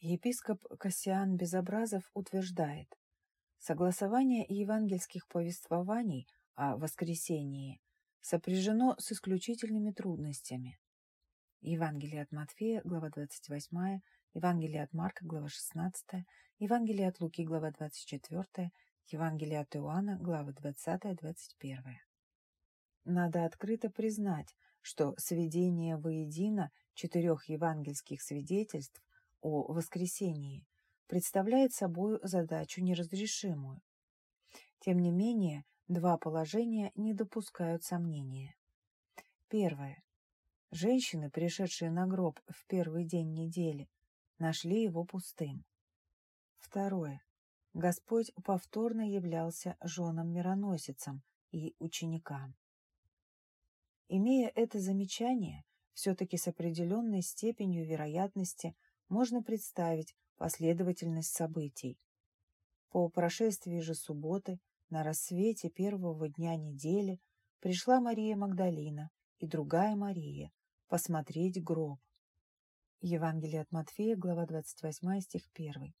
Епископ Кассиан Безобразов утверждает, согласование евангельских повествований о воскресении сопряжено с исключительными трудностями. Евангелие от Матфея, глава 28, Евангелие от Марка, глава 16, Евангелие от Луки, глава 24, Евангелие от Иоанна, глава 20-21. Надо открыто признать, что сведение воедино четырех евангельских свидетельств о воскресении представляет собой задачу неразрешимую. Тем не менее, два положения не допускают сомнения. Первое. Женщины, пришедшие на гроб в первый день недели, нашли его пустым. Второе. Господь повторно являлся женам-мироносицам и ученикам. Имея это замечание, все-таки с определенной степенью вероятности можно представить последовательность событий. По прошествии же субботы, на рассвете первого дня недели, пришла Мария Магдалина и другая Мария посмотреть гроб. Евангелие от Матфея, глава 28, стих 1.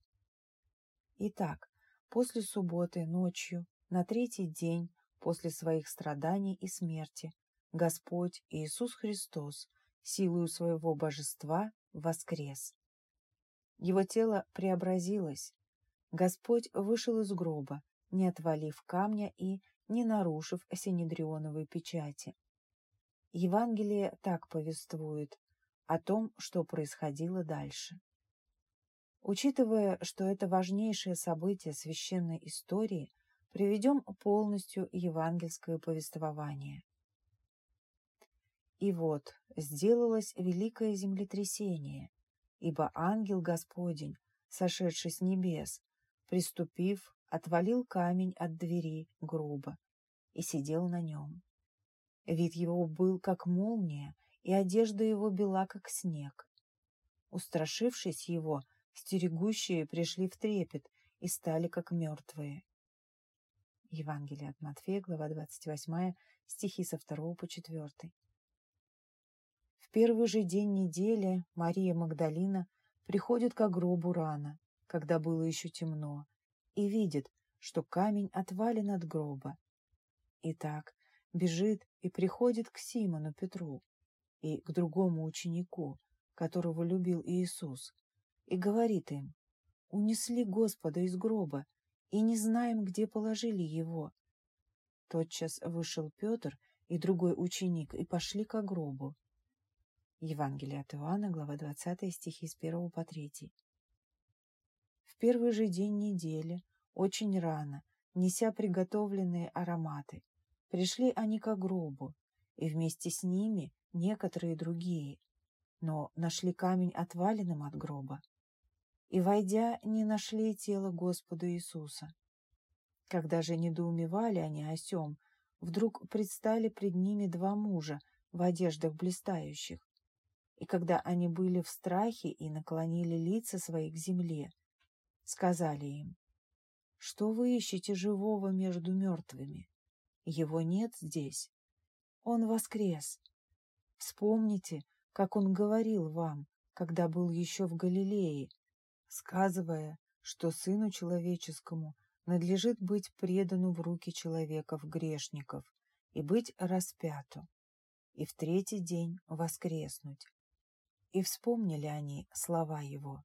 Итак, после субботы ночью, на третий день после своих страданий и смерти, Господь Иисус Христос силою своего божества воскрес. Его тело преобразилось. Господь вышел из гроба, не отвалив камня и не нарушив синедрионовой печати. Евангелие так повествует о том, что происходило дальше. Учитывая, что это важнейшее событие священной истории, приведем полностью евангельское повествование. И вот сделалось великое землетрясение, ибо ангел Господень, сошедший с небес, приступив, отвалил камень от двери грубо и сидел на нем. Вид его был как молния, и одежда его бела, как снег. Устрашившись его, стерегущие пришли в трепет и стали как мертвые. Евангелие от Матфея, глава 28, стихи со 2 по 4. В первый же день недели Мария Магдалина приходит к гробу рано, когда было еще темно, и видит, что камень отвален от гроба. Итак, бежит и приходит к Симону Петру и к другому ученику, которого любил Иисус, и говорит им, «Унесли Господа из гроба, и не знаем, где положили его». Тотчас вышел Петр и другой ученик и пошли к гробу. Евангелие от Иоанна, глава 20, стихи с 1 по 3. В первый же день недели, очень рано, неся приготовленные ароматы, пришли они к гробу, и вместе с ними некоторые другие, но нашли камень отваленным от гроба. И, войдя, не нашли тело Господа Иисуса. Когда же недоумевали они о сем, вдруг предстали пред ними два мужа в одеждах блистающих, и когда они были в страхе и наклонили лица свои к земле, сказали им, «Что вы ищете живого между мертвыми? Его нет здесь. Он воскрес. Вспомните, как он говорил вам, когда был еще в Галилее, сказывая, что Сыну Человеческому надлежит быть предану в руки человеков-грешников и быть распяту, и в третий день воскреснуть. И вспомнили они слова его.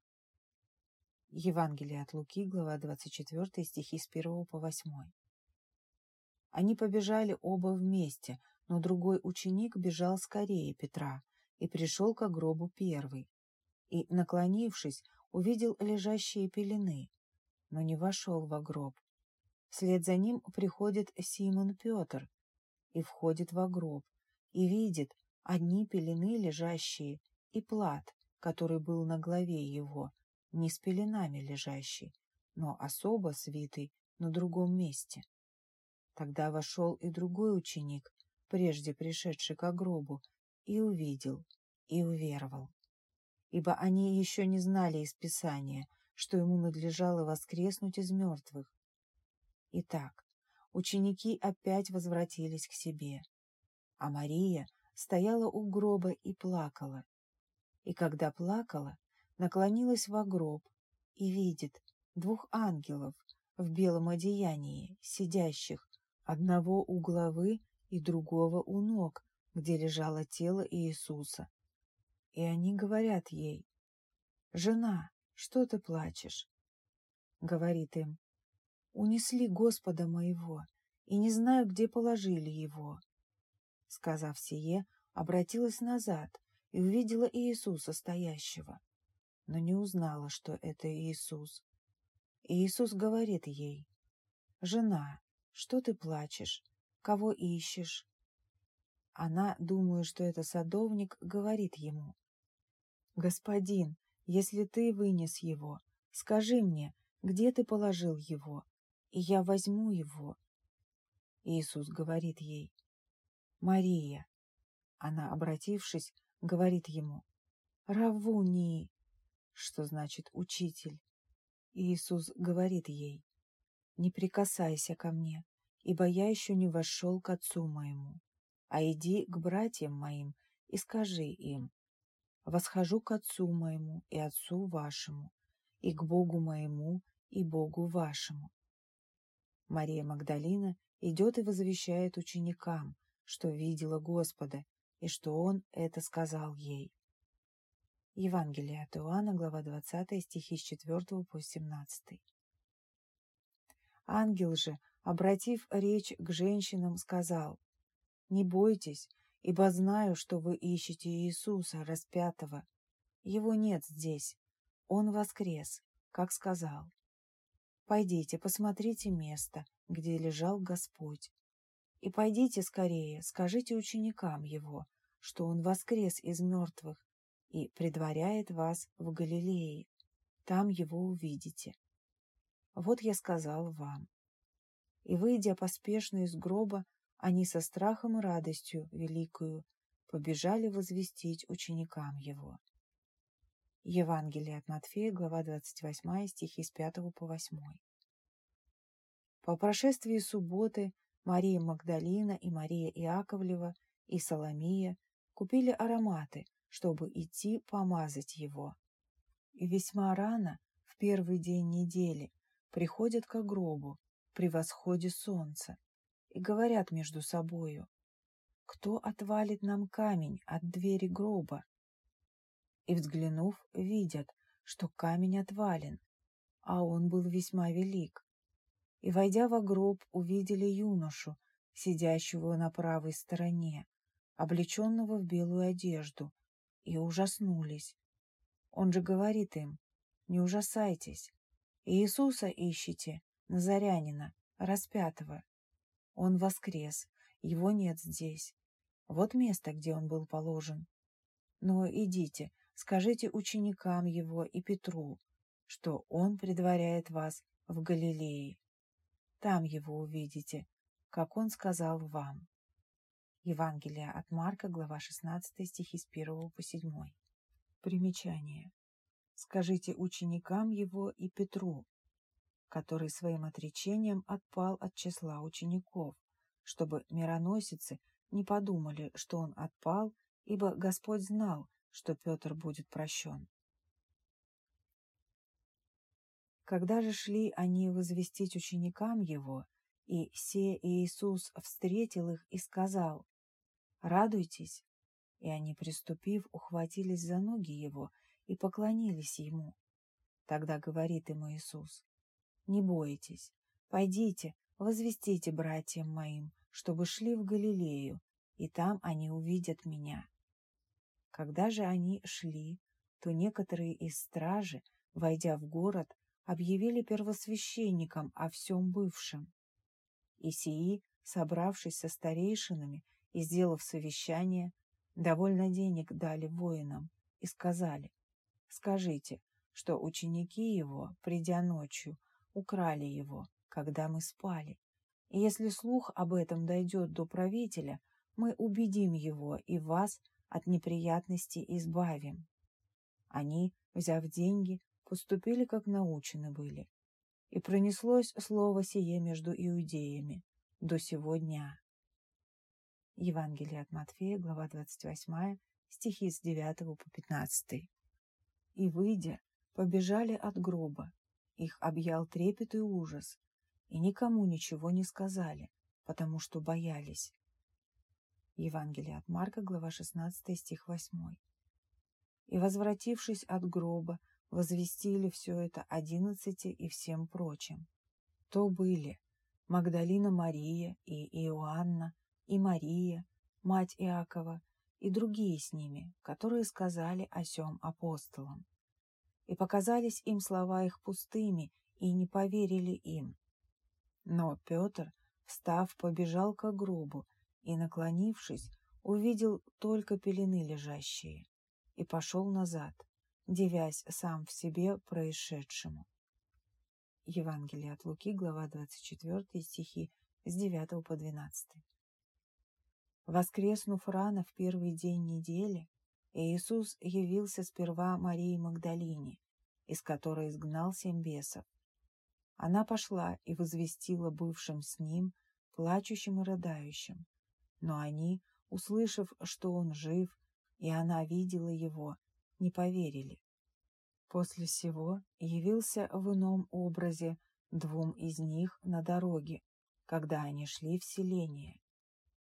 Евангелие от Луки, глава 24, стихи с 1 по 8. Они побежали оба вместе, но другой ученик бежал скорее Петра и пришел к гробу первый. И, наклонившись, увидел лежащие пелены, но не вошел во гроб. Вслед за ним приходит Симон Петр и входит во гроб, и видит одни пелены лежащие и плат, который был на голове его, не с пеленами лежащий, но особо свитый на другом месте. Тогда вошел и другой ученик, прежде пришедший к гробу, и увидел, и уверовал. Ибо они еще не знали из Писания, что ему надлежало воскреснуть из мертвых. Итак, ученики опять возвратились к себе, а Мария стояла у гроба и плакала. И когда плакала, наклонилась в гроб и видит двух ангелов в белом одеянии, сидящих, одного у головы и другого у ног, где лежало тело Иисуса. И они говорят ей, «Жена, что ты плачешь?» Говорит им, «Унесли Господа моего, и не знаю, где положили его». Сказав сие, обратилась назад и увидела Иисуса стоящего, но не узнала, что это Иисус. Иисус говорит ей, «Жена, что ты плачешь? Кого ищешь?» Она, думая, что это садовник, говорит ему, «Господин, если ты вынес его, скажи мне, где ты положил его, и я возьму его». Иисус говорит ей, «Мария». Она, обратившись, говорит ему, «Равуни», что значит «учитель». Иисус говорит ей, «Не прикасайся ко мне, ибо я еще не вошел к Отцу моему, а иди к братьям моим и скажи им, восхожу к Отцу моему и Отцу вашему, и к Богу моему и Богу вашему». Мария Магдалина идет и возвещает ученикам, что видела Господа, и что Он это сказал ей. Евангелие от Иоанна, глава 20, стихи с 4 по 17. Ангел же, обратив речь к женщинам, сказал, «Не бойтесь, ибо знаю, что вы ищете Иисуса, распятого. Его нет здесь, Он воскрес, как сказал. Пойдите, посмотрите место, где лежал Господь. И пойдите скорее, скажите ученикам Его, что Он воскрес из мертвых, и предваряет вас в Галилее. Там его увидите. Вот я сказал вам. И, выйдя поспешно из гроба, они со страхом и радостью великую побежали возвестить ученикам его. Евангелие от Матфея, глава 28, стихи с 5 по 8. По прошествии субботы Мария Магдалина и Мария Иаковлева и Соломия купили ароматы, чтобы идти помазать его. И весьма рано, в первый день недели, приходят к гробу при восходе солнца и говорят между собою, «Кто отвалит нам камень от двери гроба?» И, взглянув, видят, что камень отвален, а он был весьма велик. И, войдя во гроб, увидели юношу, сидящего на правой стороне, облеченного в белую одежду, и ужаснулись. Он же говорит им, не ужасайтесь, Иисуса ищите, Назарянина, распятого. Он воскрес, его нет здесь. Вот место, где он был положен. Но идите, скажите ученикам его и Петру, что он предваряет вас в Галилее. Там его увидите, как он сказал вам. Евангелие от Марка, глава 16, стихи с 1 по 7. Примечание. Скажите ученикам его и Петру, который своим отречением отпал от числа учеников, чтобы мироносицы не подумали, что он отпал, ибо Господь знал, что Петр будет прощен. Когда же шли они возвестить ученикам его, и се Иисус встретил их и сказал, радуйтесь. И они, приступив, ухватились за ноги его и поклонились ему. Тогда говорит им Иисус, не бойтесь, пойдите, возвестите братьям моим, чтобы шли в Галилею, и там они увидят меня. Когда же они шли, то некоторые из стражи, войдя в город, объявили первосвященникам о всем бывшем. И сии, собравшись со старейшинами, и, сделав совещание, довольно денег дали воинам и сказали, «Скажите, что ученики его, придя ночью, украли его, когда мы спали. И если слух об этом дойдет до правителя, мы убедим его и вас от неприятностей избавим». Они, взяв деньги, поступили, как научены были. И пронеслось слово сие между иудеями до сего дня. Евангелие от Матфея, глава 28, стихи с 9 по 15. И, выйдя, побежали от гроба. Их объял трепет и ужас, и никому ничего не сказали, потому что боялись. Евангелие от Марка, глава 16, стих 8. И, возвратившись от гроба, возвестили все это одиннадцати и всем прочим. То были Магдалина Мария и Иоанна, и Мария, мать Иакова, и другие с ними, которые сказали о сем апостолам. И показались им слова их пустыми, и не поверили им. Но Петр, встав, побежал к гробу, и, наклонившись, увидел только пелены лежащие, и пошел назад, девясь сам в себе происшедшему. Евангелие от Луки, глава 24, стихи с 9 по 12. Воскреснув рано в первый день недели, Иисус явился сперва Марии Магдалине, из которой изгнал семь бесов. Она пошла и возвестила бывшим с ним, плачущим и рыдающим. Но они, услышав, что он жив, и она видела его, не поверили. После сего явился в ином образе двум из них на дороге, когда они шли в селение.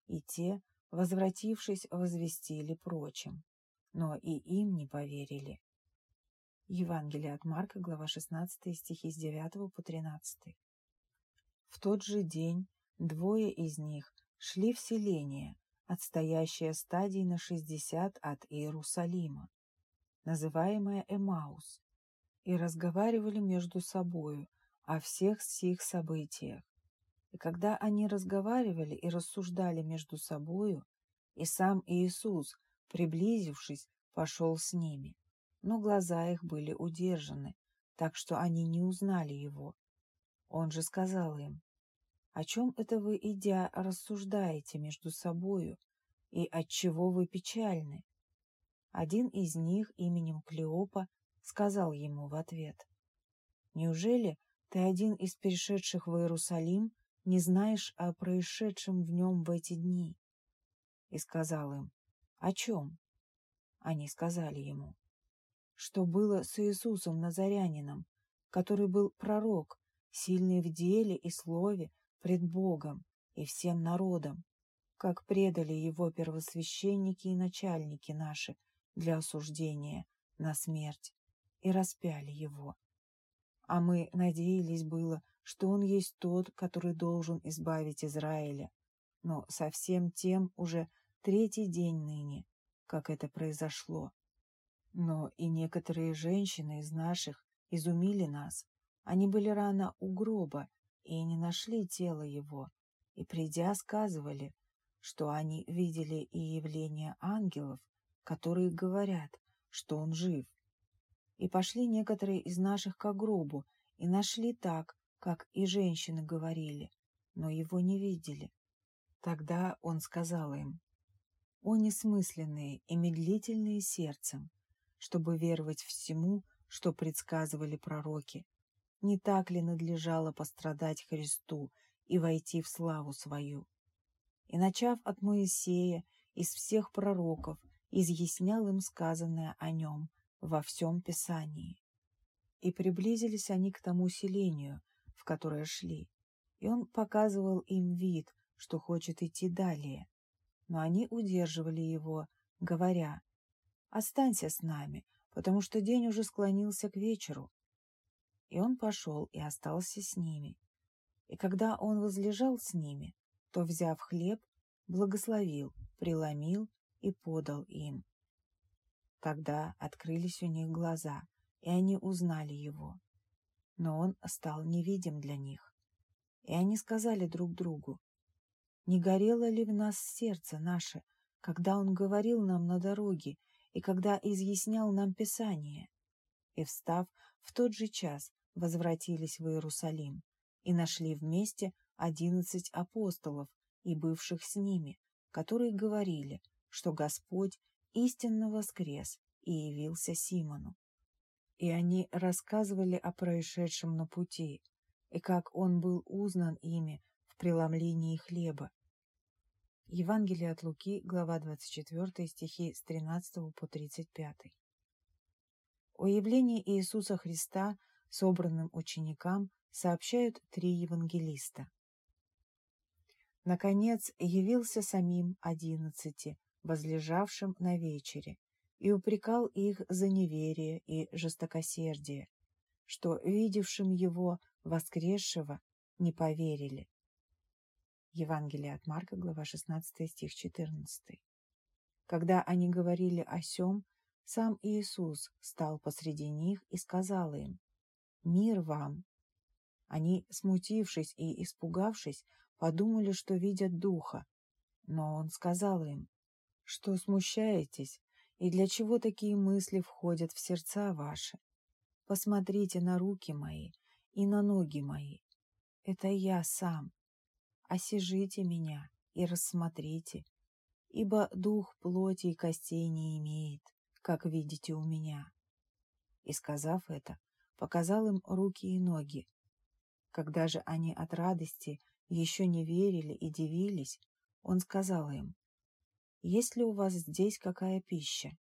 И те, возвратившись, возвестили прочим, но и им не поверили. Евангелие от Марка, глава 16, стихи с 9 по 13. В тот же день двое из них шли в селение, отстоящее стадии на 60 от Иерусалима, называемое Эмаус, и разговаривали между собою о всех сих событиях. И когда они разговаривали и рассуждали между собою, и сам Иисус, приблизившись, пошел с ними, но глаза их были удержаны, так что они не узнали его. Он же сказал им, «О чем это вы, идя, рассуждаете между собою, и от чего вы печальны?» Один из них именем Клеопа сказал ему в ответ, «Неужели ты один из перешедших в Иерусалим не знаешь о происшедшем в нем в эти дни?» И сказал им, «О чем?» Они сказали ему, «Что было с Иисусом Назарянином, который был пророк, сильный в деле и слове пред Богом и всем народом, как предали его первосвященники и начальники наши для осуждения на смерть и распяли его. А мы надеялись было, что он есть тот, который должен избавить Израиля, но совсем тем уже третий день ныне, как это произошло. Но и некоторые женщины из наших изумили нас. Они были рано у гроба и не нашли тело его, и, придя, сказывали, что они видели и явление ангелов, которые говорят, что он жив. И пошли некоторые из наших к гробу, и нашли так, как и женщины говорили, но его не видели. Тогда он сказал им, «О несмысленные и медлительные сердцем, чтобы веровать всему, что предсказывали пророки, не так ли надлежало пострадать Христу и войти в славу свою?» И начав от Моисея, из всех пророков, изъяснял им сказанное о нем во всем Писании. И приблизились они к тому селению, в которое шли, и он показывал им вид, что хочет идти далее. Но они удерживали его, говоря, «Останься с нами, потому что день уже склонился к вечеру». И он пошел и остался с ними. И когда он возлежал с ними, то, взяв хлеб, благословил, преломил и подал им. Тогда открылись у них глаза, и они узнали его. Но он стал невидим для них. И они сказали друг другу, «Не горело ли в нас сердце наше, когда он говорил нам на дороге и когда изъяснял нам Писание?» И, встав, в тот же час возвратились в Иерусалим и нашли вместе одиннадцать апостолов и бывших с ними, которые говорили, что Господь истинно воскрес и явился Симону. И они рассказывали о происшедшем на пути, и как он был узнан ими в преломлении хлеба. Евангелие от Луки, глава 24, стихи с 13 по 35. О явлении Иисуса Христа собранным ученикам сообщают три евангелиста. Наконец явился самим одиннадцати, возлежавшим на вечере, и упрекал их за неверие и жестокосердие, что, видевшим его воскресшего, не поверили. Евангелие от Марка, глава 16, стих 14. Когда они говорили о сем, сам Иисус стал посреди них и сказал им, «Мир вам!» Они, смутившись и испугавшись, подумали, что видят Духа. Но Он сказал им, «Что смущаетесь, и для чего такие мысли входят в сердца ваши? Посмотрите на руки мои и на ноги мои. Это я сам. Осижите меня и рассмотрите, ибо дух плоти и костей не имеет, как видите у меня. И, сказав это, показал им руки и ноги. Когда же они от радости еще не верили и дивились, он сказал им, «Есть ли у вас здесь какая пища?»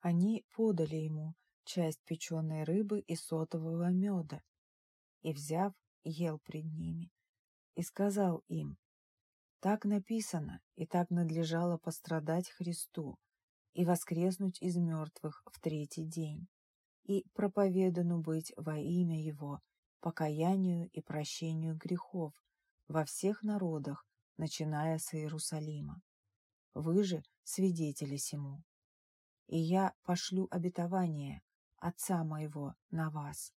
Они подали ему часть печеной рыбы и сотового меда, и, взяв, ел пред ними, и сказал им, «Так написано, и так надлежало пострадать Христу, и воскреснуть из мертвых в третий день, и проповедану быть во имя Его покаянию и прощению грехов во всех народах, начиная с Иерусалима. Вы же свидетели сему. И я пошлю обетование Отца моего на вас.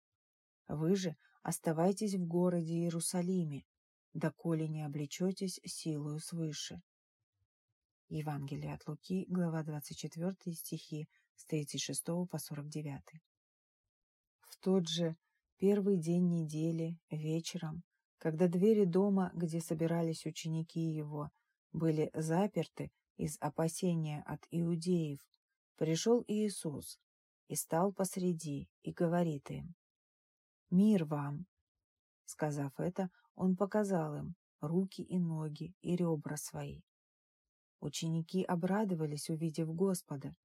Вы же оставайтесь в городе Иерусалиме, доколе не облечетесь силою свыше. Евангелие от Луки, глава 24, стихи с 36 по 49. В тот же первый день недели, вечером, когда двери дома, где собирались ученики его, были заперты из опасения от иудеев, пришел Иисус и стал посреди и говорит им, «Мир вам!» Сказав это, он показал им руки и ноги и ребра свои. Ученики обрадовались, увидев Господа.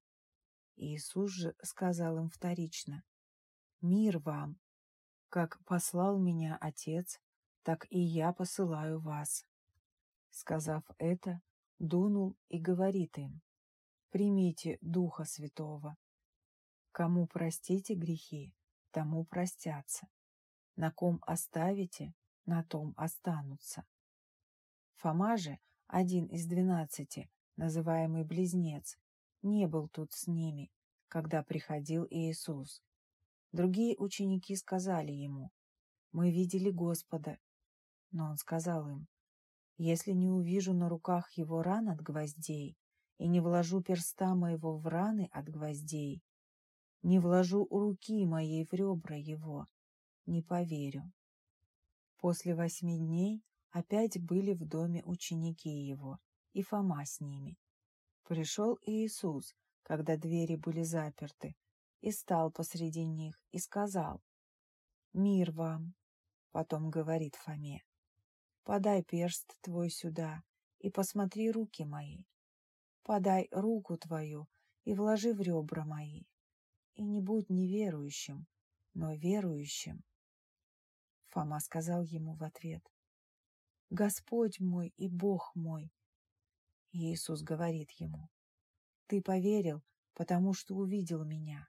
Иисус же сказал им вторично, «Мир вам! Как послал меня Отец, так и я посылаю вас». Сказав это, дунул и говорит им, «Примите Духа Святого. Кому простите грехи, тому простятся. На ком оставите, на том останутся». Фома же, один из двенадцати, называемый Близнец, не был тут с ними, когда приходил Иисус. Другие ученики сказали ему, «Мы видели Господа». Но он сказал им, «Если не увижу на руках его ран от гвоздей и не вложу перста моего в раны от гвоздей, не вложу руки моей в ребра его, не поверю». После восьми дней опять были в доме ученики его, и Фома с ними. Пришел Иисус, когда двери были заперты, и стал посреди них, и сказал, «Мир вам!» Потом говорит Фоме, «Подай перст твой сюда, и посмотри руки мои. Подай руку твою, и вложи в ребра мои. И не будь неверующим, но верующим». Фома сказал ему в ответ, «Господь мой и Бог мой». Иисус говорит ему, «Ты поверил, потому что увидел меня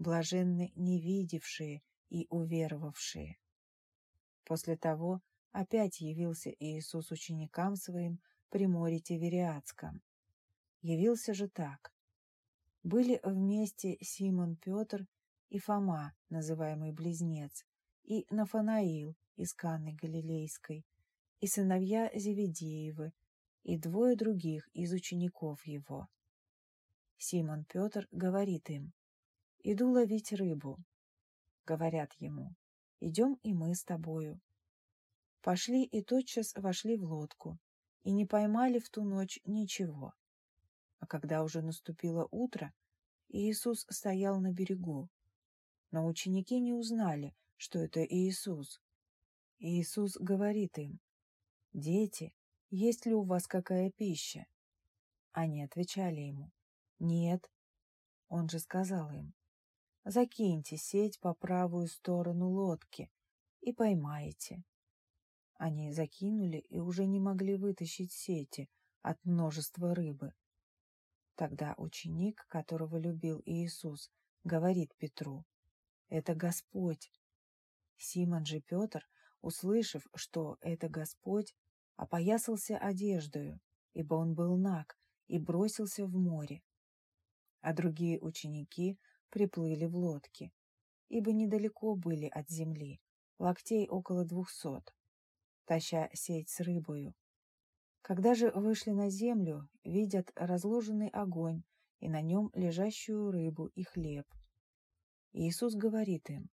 блаженны невидевшие и уверовавшие. После того опять явился Иисус ученикам своим при море Тивериадском. Явился же так. Были вместе Симон Петр и Фома, называемый Близнец, и Нафанаил из Канны Галилейской, и сыновья Зеведеевы, и двое других из учеников его. Симон Петр говорит им, Иду ловить рыбу. Говорят ему, идем и мы с тобою. Пошли и тотчас вошли в лодку, и не поймали в ту ночь ничего. А когда уже наступило утро, Иисус стоял на берегу. Но ученики не узнали, что это Иисус. Иисус говорит им, «Дети, есть ли у вас какая пища?» Они отвечали ему, «Нет». Он же сказал им, закиньте сеть по правую сторону лодки и поймаете. Они закинули и уже не могли вытащить сети от множества рыбы. Тогда ученик, которого любил Иисус, говорит Петру, «Это Господь». Симон же Петр, услышав, что это Господь, опоясался одеждою, ибо он был наг, и бросился в море. А другие ученики приплыли в лодке, ибо недалеко были от земли, локтей около двухсот таща сеть с рыбою. Когда же вышли на землю, видят разложенный огонь и на нем лежащую рыбу и хлеб. Иисус говорит им,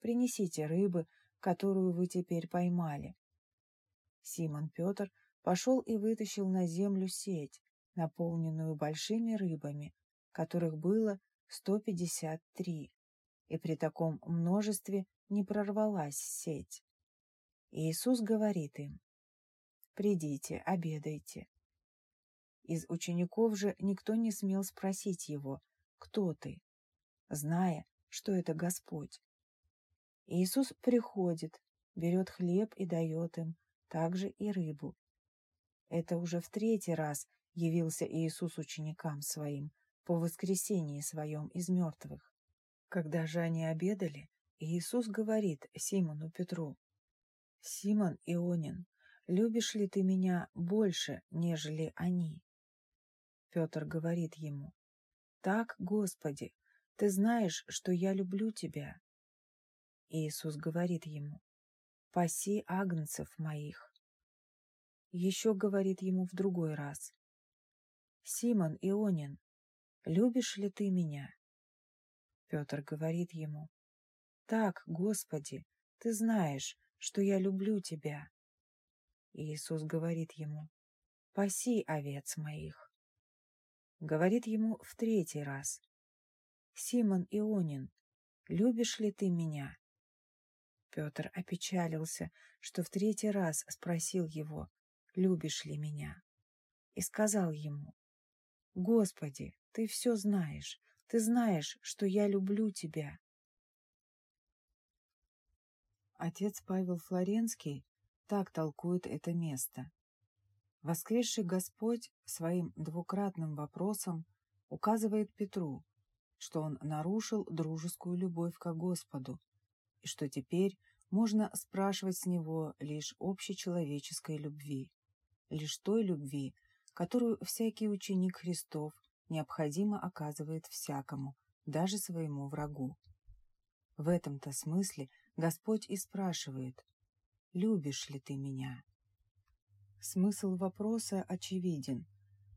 «Принесите рыбы, которую вы теперь поймали». Симон Петр пошел и вытащил на землю сеть, наполненную большими рыбами, которых было 153, и при таком множестве не прорвалась сеть. Иисус говорит им, «Придите, обедайте». Из учеников же никто не смел спросить его, «Кто ты?», зная, что это Господь. Иисус приходит, берет хлеб и дает им, также и рыбу. Это уже в третий раз явился Иисус ученикам своим по воскресении своем из мертвых. Когда же они обедали, Иисус говорит Симону Петру, Симон Ионин, любишь ли ты меня больше, нежели они? Петр говорит ему, так, Господи, ты знаешь, что я люблю тебя. Иисус говорит ему, паси агнцев моих. Еще говорит ему в другой раз, Симон Ионин, любишь ли ты меня? Петр говорит ему, так, Господи, ты знаешь, что я люблю тебя. Иисус говорит ему, «Паси овец моих». Говорит ему в третий раз, «Симон Ионин, любишь ли ты меня?» Петр опечалился, что в третий раз спросил его, «Любишь ли меня?» И сказал ему, «Господи, ты все знаешь, ты знаешь, что я люблю тебя». Отец Павел Флоренский так толкует это место. Воскресший Господь своим двукратным вопросом указывает Петру, что он нарушил дружескую любовь к Господу, и что теперь можно спрашивать с него лишь общечеловеческой любви, лишь той любви, которую всякий ученик Христов необходимо оказывает всякому, даже своему врагу. В этом-то смысле Господь и спрашивает, «Любишь ли ты меня?» Смысл вопроса очевиден,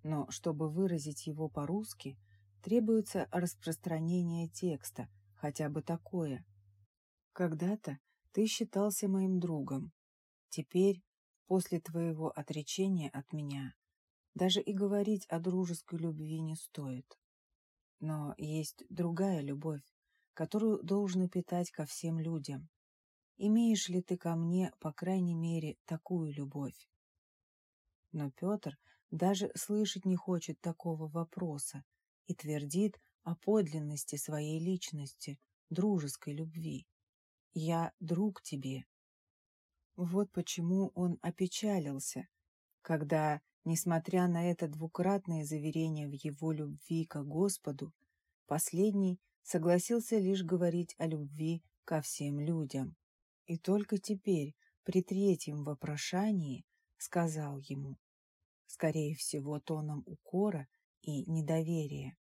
но чтобы выразить его по-русски, требуется распространение текста, хотя бы такое. «Когда-то ты считался моим другом. Теперь, после твоего отречения от меня, даже и говорить о дружеской любви не стоит. Но есть другая любовь, которую должно питать ко всем людям. Имеешь ли ты ко мне, по крайней мере, такую любовь? Но Петр даже слышать не хочет такого вопроса и твердит о подлинности своей личности, дружеской любви. «Я друг тебе». Вот почему он опечалился, когда, несмотря на это двукратное заверение в его любви к Господу, последний согласился лишь говорить о любви ко всем людям. И только теперь, при третьем вопрошании, сказал ему, скорее всего, тоном укора и недоверия,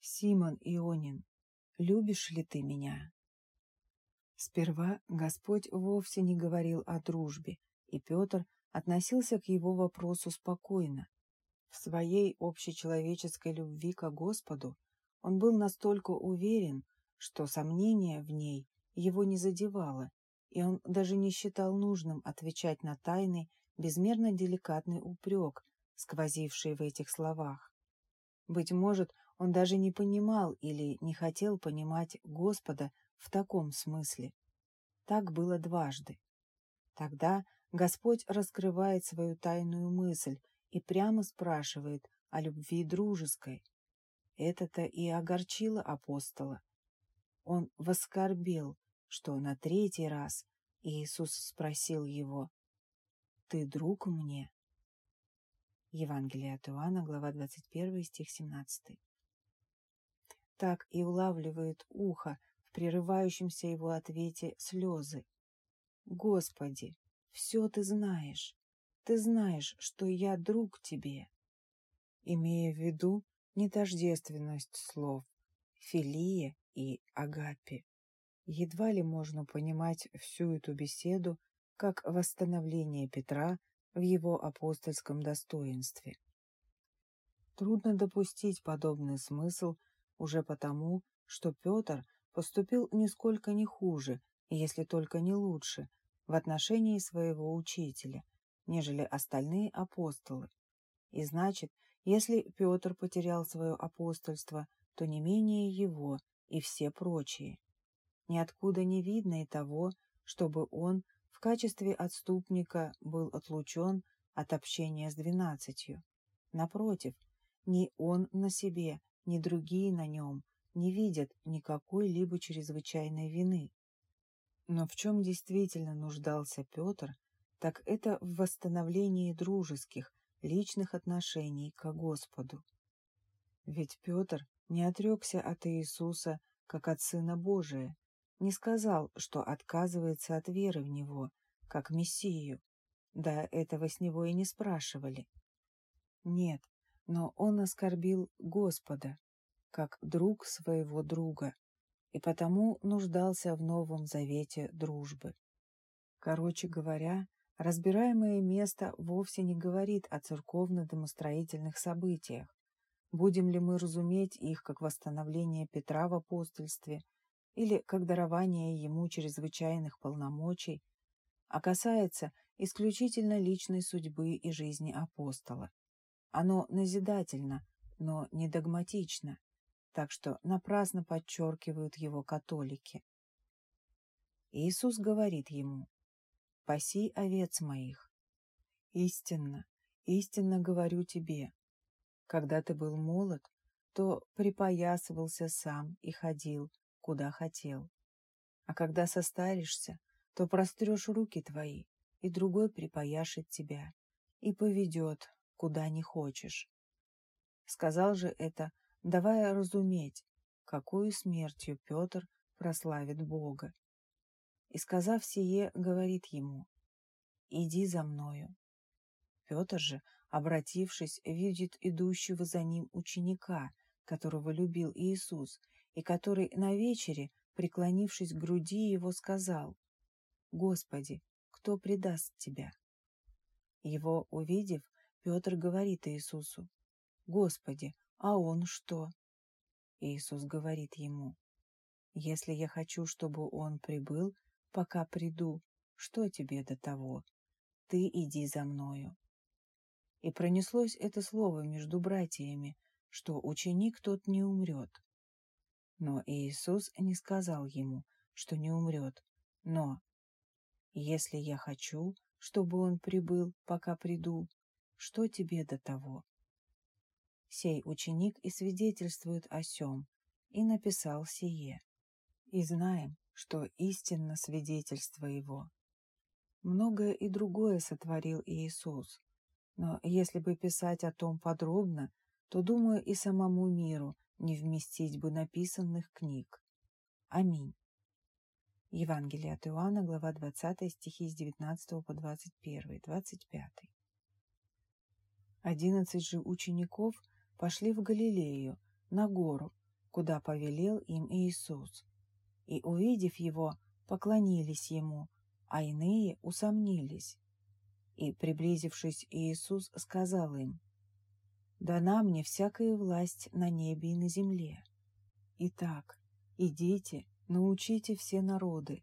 «Симон Ионин, любишь ли ты меня?» Сперва Господь вовсе не говорил о дружбе, и Петр относился к его вопросу спокойно. В своей общечеловеческой любви к Господу он был настолько уверен, что сомнение в ней его не задевало, и он даже не считал нужным отвечать на тайный, безмерно деликатный упрек, сквозивший в этих словах. Быть может, он даже не понимал или не хотел понимать Господа в таком смысле. Так было дважды. Тогда Господь раскрывает свою тайную мысль и прямо спрашивает о любви дружеской, это-то и огорчило апостола. он воскорбел, что на третий раз Иисус спросил его, «Ты друг мне?» Евангелие от Иоанна, глава 21, стих 17. Так и улавливает ухо в прерывающемся его ответе слезы. «Господи, все ты знаешь, ты знаешь, что я друг тебе», имея в виду нетождественность слов «филия» и «агапи». Едва ли можно понимать всю эту беседу как восстановление Петра в его апостольском достоинстве. Трудно допустить подобный смысл уже потому, что Петр поступил нисколько не хуже, если только не лучше, в отношении своего учителя, нежели остальные апостолы. И значит, если Петр потерял свое апостольство, то не менее его и все прочие. Ниоткуда не видно и того, чтобы он в качестве отступника был отлучен от общения с двенадцатью. Напротив, ни он на себе, ни другие на нем не видят никакой-либо чрезвычайной вины. Но в чем действительно нуждался Петр, так это в восстановлении дружеских, личных отношений к Господу. Ведь Петр не отрекся от Иисуса, как от Сына Божия, не сказал, что отказывается от веры в Него, как Мессию. Да этого с него и не спрашивали. Нет, но он оскорбил Господа, как друг своего друга, и потому нуждался в Новом Завете дружбы. Короче говоря, разбираемое место вовсе не говорит о церковно-домостроительных событиях. Будем ли мы разуметь их как восстановление Петра в апостольстве или как дарование ему чрезвычайных полномочий, а касается исключительно личной судьбы и жизни апостола. Оно назидательно, но не догматично, так что напрасно подчеркивают его католики. Иисус говорит ему, «Паси овец моих». Истинно, истинно говорю тебе, когда ты был молод, то припоясывался сам и ходил, куда хотел. А когда состаришься, то прострешь руки твои, и другой припояшет тебя и поведет, куда не хочешь. Сказал же это, давая разуметь, какую смертью Петр прославит Бога. И, сказав сие, говорит ему, «Иди за мною». Петр же, обратившись, видит идущего за ним ученика, которого любил Иисус, и который на вечере, преклонившись к груди его, сказал, «Господи, кто предаст тебя?» Его увидев, Петр говорит Иисусу, «Господи, а он что?» Иисус говорит ему, «Если я хочу, чтобы он прибыл, пока приду, что тебе до того? Ты иди за мною». И пронеслось это слово между братьями, что ученик тот не умрет. Но Иисус не сказал ему, что не умрет, но «Если я хочу, чтобы он прибыл, пока приду, что тебе до того? Сей ученик и свидетельствует о сем, и написал сие. И знаем, что истинно свидетельство его. Многое и другое сотворил Иисус, но если бы писать о том подробно, то, думаю, и самому миру не вместить бы написанных книг. Аминь. Евангелие от Иоанна, глава 20, стихи с 19 по 21, 25. Одиннадцать же учеников пошли в Галилею, на гору, куда повелел им Иисус. И, увидев его, поклонились ему, а иные усомнились. И, приблизившись, Иисус сказал им, «Дана мне всякая власть на небе и на земле. Итак, идите, научите все народы,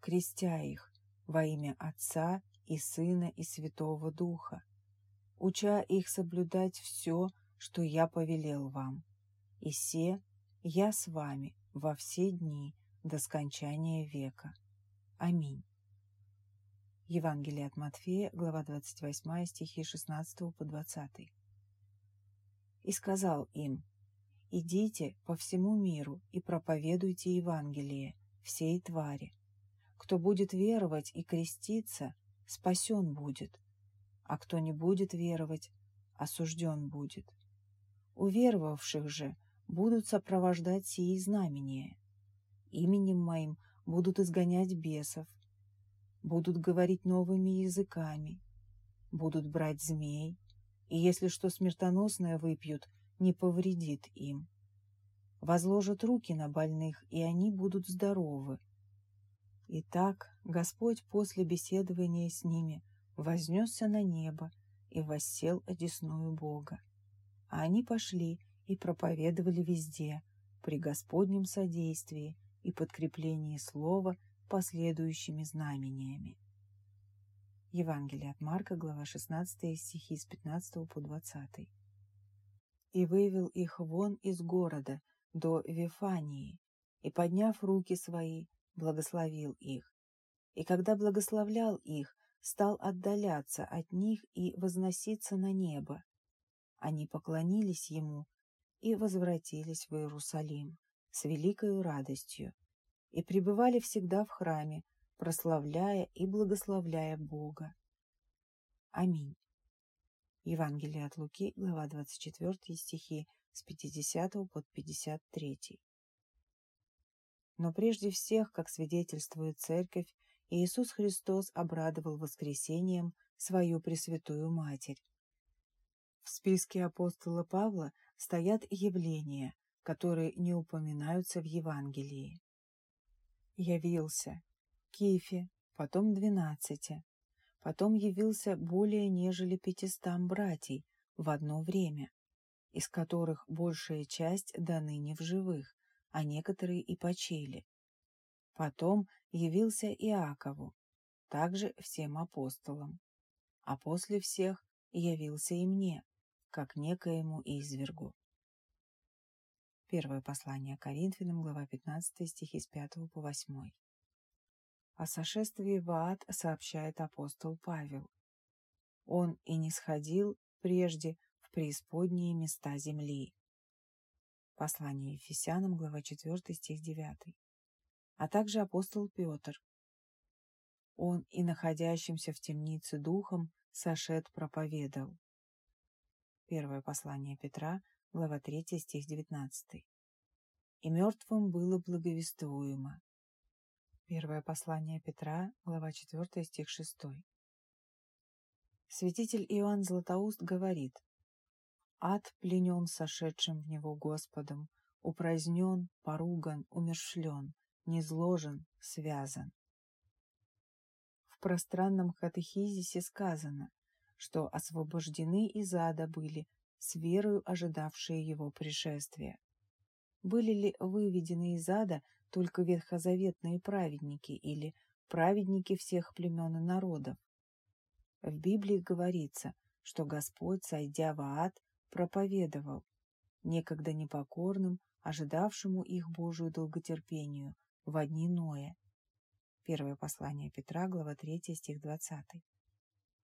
крестя их во имя Отца и Сына и Святого Духа, уча их соблюдать все, что я повелел вам. И се я с вами во все дни до скончания века. Аминь. Евангелие от Матфея, глава 28, стихи 16 по 20. «И сказал им, идите по всему миру и проповедуйте Евангелие всей твари. Кто будет веровать и креститься, спасен будет, а кто не будет веровать, осужден будет. Уверовавших же будут сопровождать сии знамения. Именем моим будут изгонять бесов, будут говорить новыми языками, будут брать змей, и если что смертоносное выпьют, не повредит им. Возложат руки на больных, и они будут здоровы. Итак, Господь после беседования с ними вознесся на небо и воссел одесную Бога. А они пошли и проповедовали везде, при Господнем содействии и подкреплении слова последующими знамениями. Евангелие от Марка, глава 16, стихи с 15 по 20. «И вывел их вон из города до Вифании, и, подняв руки свои, благословил их. И когда благословлял их, стал отдаляться от них и возноситься на небо. Они поклонились ему и возвратились в Иерусалим с великою радостью и пребывали всегда в храме, прославляя и благословляя Бога. Аминь. Евангелие от Луки, глава 24, стихи с 50 по 53. Но прежде всех, как свидетельствует Церковь, Иисус Христос обрадовал воскресением свою Пресвятую Матерь. В списке апостола Павла стоят явления, которые не упоминаются в Евангелии. Явился Кифе, потом двенадцати, потом явился более нежели пятистам братьей в одно время, из которых большая часть до ныне в живых, а некоторые и почили. Потом явился Иакову, также всем апостолам, а после всех явился и мне, как некоему извергу. Первое послание Коринфянам, глава 15, стихи с 5 по 8. О сошествии в ад сообщает апостол Павел. Он и не сходил прежде в преисподние места земли. Послание Ефесянам, глава 4, стих 9. А также апостол Петр. Он и находящимся в темнице духом сошед проповедовал. Первое послание Петра, глава 3, стих 19. «И мертвым было благовествуемо». Первое послание Петра, глава 4, стих 6. Святитель Иоанн Златоуст говорит, «Ад пленен сошедшим в него Господом, упразднен, поруган, умершлен, низложен, связан». В пространном катехизисе сказано, что освобождены из ада были, с верою ожидавшие его пришествия. Были ли выведены из ада только ветхозаветные праведники или праведники всех племен и народов? В Библии говорится, что Господь, сойдя в ад, проповедовал некогда непокорным, ожидавшему их Божию долготерпению, в дни Ноя. Первое послание Петра, глава 3, стих 20.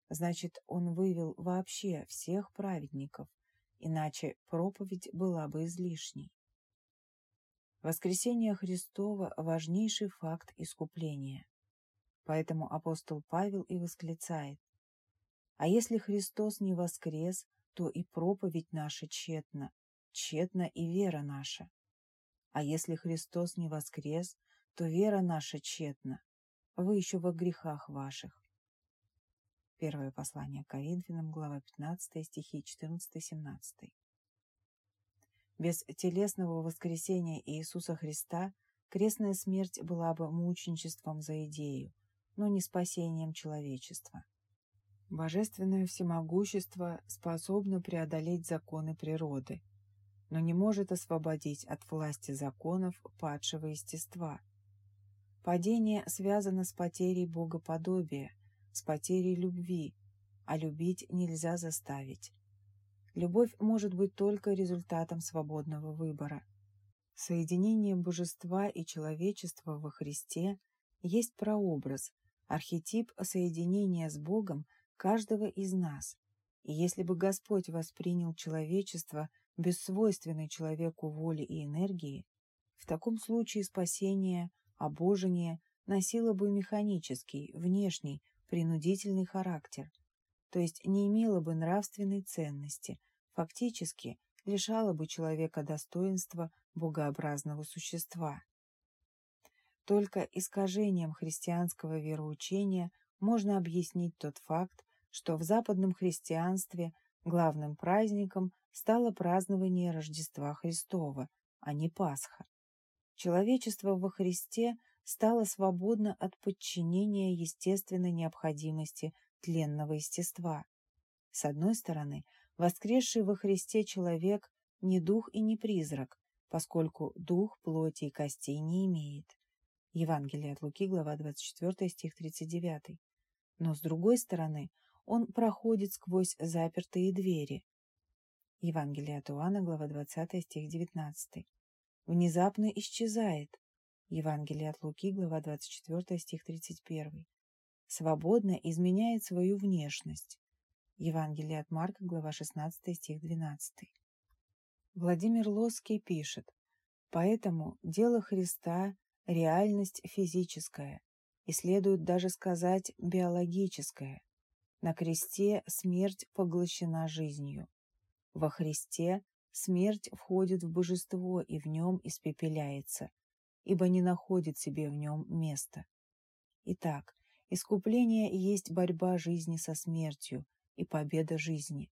Значит, он вывел вообще всех праведников, иначе проповедь была бы излишней. Воскресение Христова – важнейший факт искупления. Поэтому апостол Павел и восклицает «А если Христос не воскрес, то и проповедь наша тщетна, тщетна и вера наша. А если Христос не воскрес, то вера наша тщетна, вы еще во грехах ваших. Первое послание к Коринфянам, глава 15, стихи 14-17. Без телесного воскресения Иисуса Христа крестная смерть была бы мученичеством за идею, но не спасением человечества. Божественное всемогущество способно преодолеть законы природы, но не может освободить от власти законов падшего естества. Падение связано с потерей богоподобия, с потерей любви, а любить нельзя заставить. Любовь может быть только результатом свободного выбора. Соединение божества и человечества во Христе есть прообраз, архетип соединения с Богом каждого из нас. И если бы Господь воспринял человечество без свойственной человеку воли и энергии, в таком случае спасение, обожение носило бы механический, внешний, принудительный характер, то есть не имело бы нравственной ценности, фактически лишало бы человека достоинства богообразного существа. Только искажением христианского вероучения можно объяснить тот факт, что в западном христианстве главным праздником стало празднование Рождества Христова, а не Пасха. Человечество во Христе стало свободно от подчинения естественной необходимости тленного естества. С одной стороны, воскресший во Христе человек не дух и не призрак, поскольку дух плоти и костей не имеет. Евангелие от Луки, глава 24, стих 39. Но с другой стороны, он проходит сквозь запертые двери. Евангелие от Иоанна, глава 20, стих 19. Внезапно исчезает. Евангелие от Луки, глава 24, стих 31. Свободно изменяет свою внешность. Евангелие от Марка, глава 16, стих 12. Владимир Лоский пишет, «Поэтому дело Христа – реальность физическая, и следует даже сказать биологическая. На кресте смерть поглощена жизнью. Во Христе смерть входит в божество и в нем испепеляется, ибо не находит себе в нем места. Итак, искупление есть борьба жизни со смертью и победа жизни.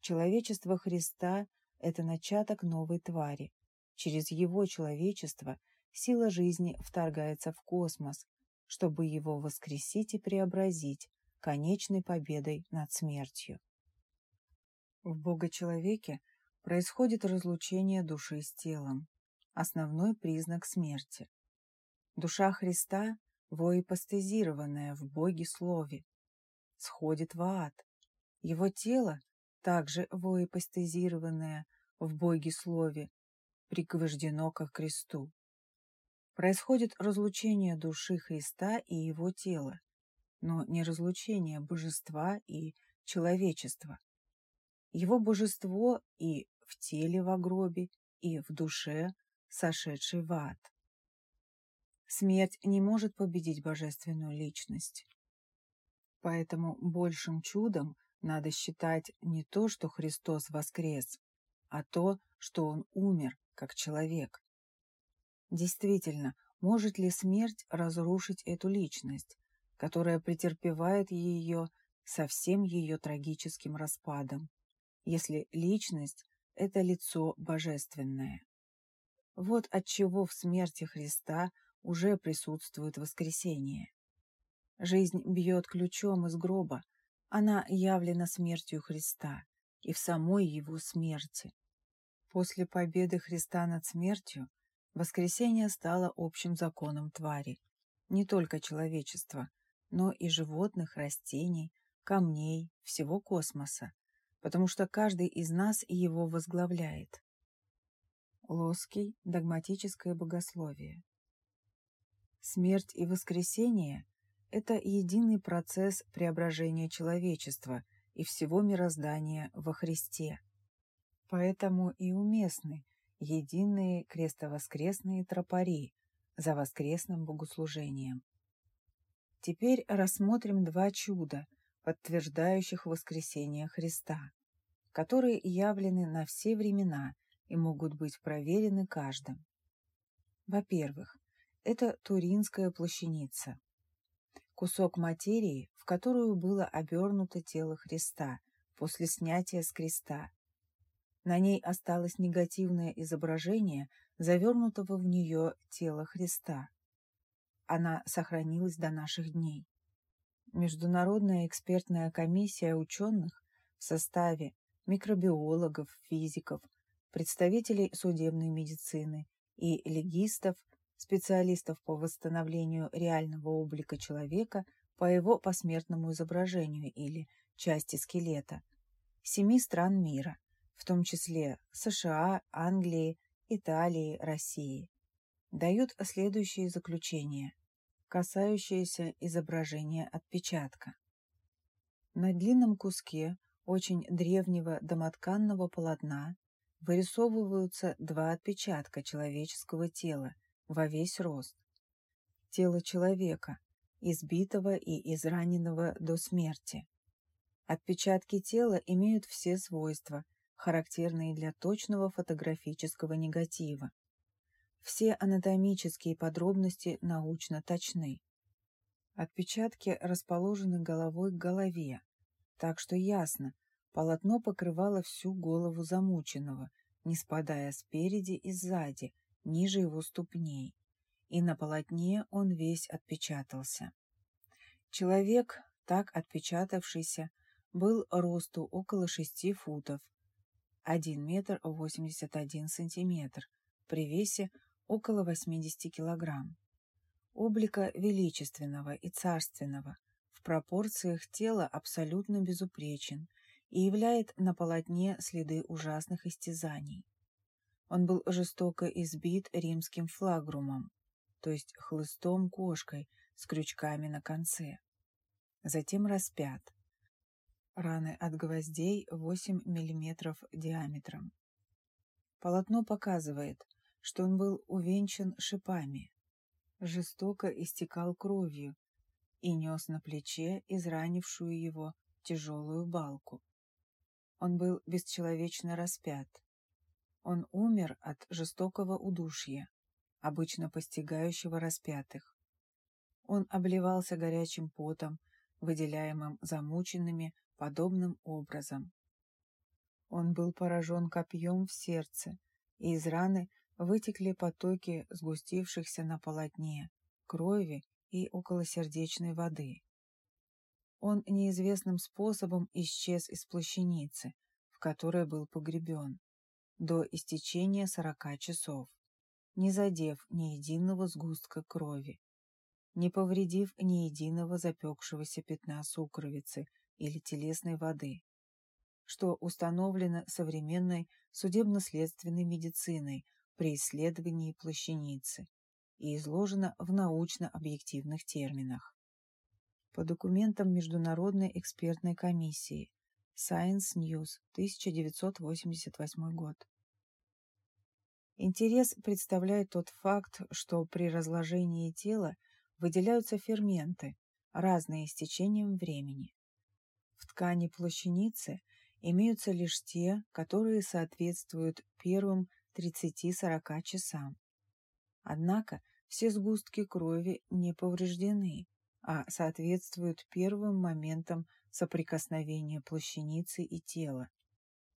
Человечество Христа – это начаток новой твари. Через его человечество сила жизни вторгается в космос, чтобы его воскресить и преобразить, конечной победой над смертью. В Бога-человеке происходит разлучение души с телом, основной признак смерти. Душа Христа, воипостезированная в Боге-слове, сходит в ад. Его тело, также воипостезированное в Боге-слове, пригвождено ко кресту. Происходит разлучение души Христа и его тела, но не разлучение божества и человечества. Его божество и в теле в гробе, и в душе, сошедшей в ад. Смерть не может победить божественную личность. Поэтому большим чудом надо считать не то, что Христос воскрес, а то, что Он умер, как человек. Действительно, может ли смерть разрушить эту личность, которая претерпевает ее со всем ее трагическим распадом, если личность – это лицо божественное. Вот отчего в смерти Христа уже присутствует воскресение. Жизнь бьет ключом из гроба, она явлена смертью Христа и в самой его смерти. После победы Христа над смертью воскресение стало общим законом твари, не только человечества, но и животных, растений, камней, всего космоса, потому что каждый из нас его возглавляет. Лоский догматическое богословие. Смерть и воскресение – это единый процесс преображения человечества и всего мироздания во Христе. Поэтому и уместны единые крестовоскресные тропари за воскресным богослужением. Теперь рассмотрим два чуда, подтверждающих воскресение Христа, которые явлены на все времена и могут быть проверены каждым. Во-первых, это Туринская плащаница, кусок материи, в которую было обернуто тело Христа после снятия с креста. На ней осталось негативное изображение завернутого в нее тела Христа. Она сохранилась до наших дней. Международная экспертная комиссия ученых в составе микробиологов, физиков, представителей судебной медицины и легистов, специалистов по восстановлению реального облика человека по его посмертному изображению или части скелета, семи стран мира, в том числе США, Англии, Италии, России дают следующие заключения, касающиеся изображения отпечатка. На длинном куске очень древнего домотканного полотна вырисовываются два отпечатка человеческого тела во весь рост. Тело человека, избитого и израненного до смерти. Отпечатки тела имеют все свойства, характерные для точного фотографического негатива. Все анатомические подробности научно точны. Отпечатки расположены головой к голове, так что ясно, полотно покрывало всю голову замученного, не спадая спереди и сзади, ниже его ступней, и на полотне он весь отпечатался. Человек, так отпечатавшийся, был росту около шести футов, 1 метр 81 сантиметр, при весе около 80 килограмм. Облика величественного и царственного, в пропорциях тела абсолютно безупречен и являет на полотне следы ужасных истязаний. Он был жестоко избит римским флагрумом, то есть хлыстом-кошкой с крючками на конце. Затем распят. Раны от гвоздей 8 мм диаметром. Полотно показывает, что он был увенчан шипами, жестоко истекал кровью и нес на плече изранившую его тяжелую балку. Он был бесчеловечно распят. Он умер от жестокого удушья, обычно постигающего распятых. Он обливался горячим потом, выделяемым замученными подобным образом. Он был поражен копьем в сердце, и из раны вытекли потоки сгустившихся на полотне, крови и околосердечной воды. Он неизвестным способом исчез из плащаницы, в которой был погребен, до истечения сорока часов, не задев ни единого сгустка крови, не повредив ни единого запекшегося пятна сукровицы или телесной воды, что установлено современной судебно-следственной медициной при исследовании плащаницы и изложено в научно-объективных терминах. По документам Международной экспертной комиссии Science News, 1988 год. Интерес представляет тот факт, что при разложении тела выделяются ферменты, разные с течением времени. В ткани плащаницы имеются лишь те, которые соответствуют первым 30-40 часам. Однако все сгустки крови не повреждены, а соответствуют первым моментам соприкосновения плащаницы и тела.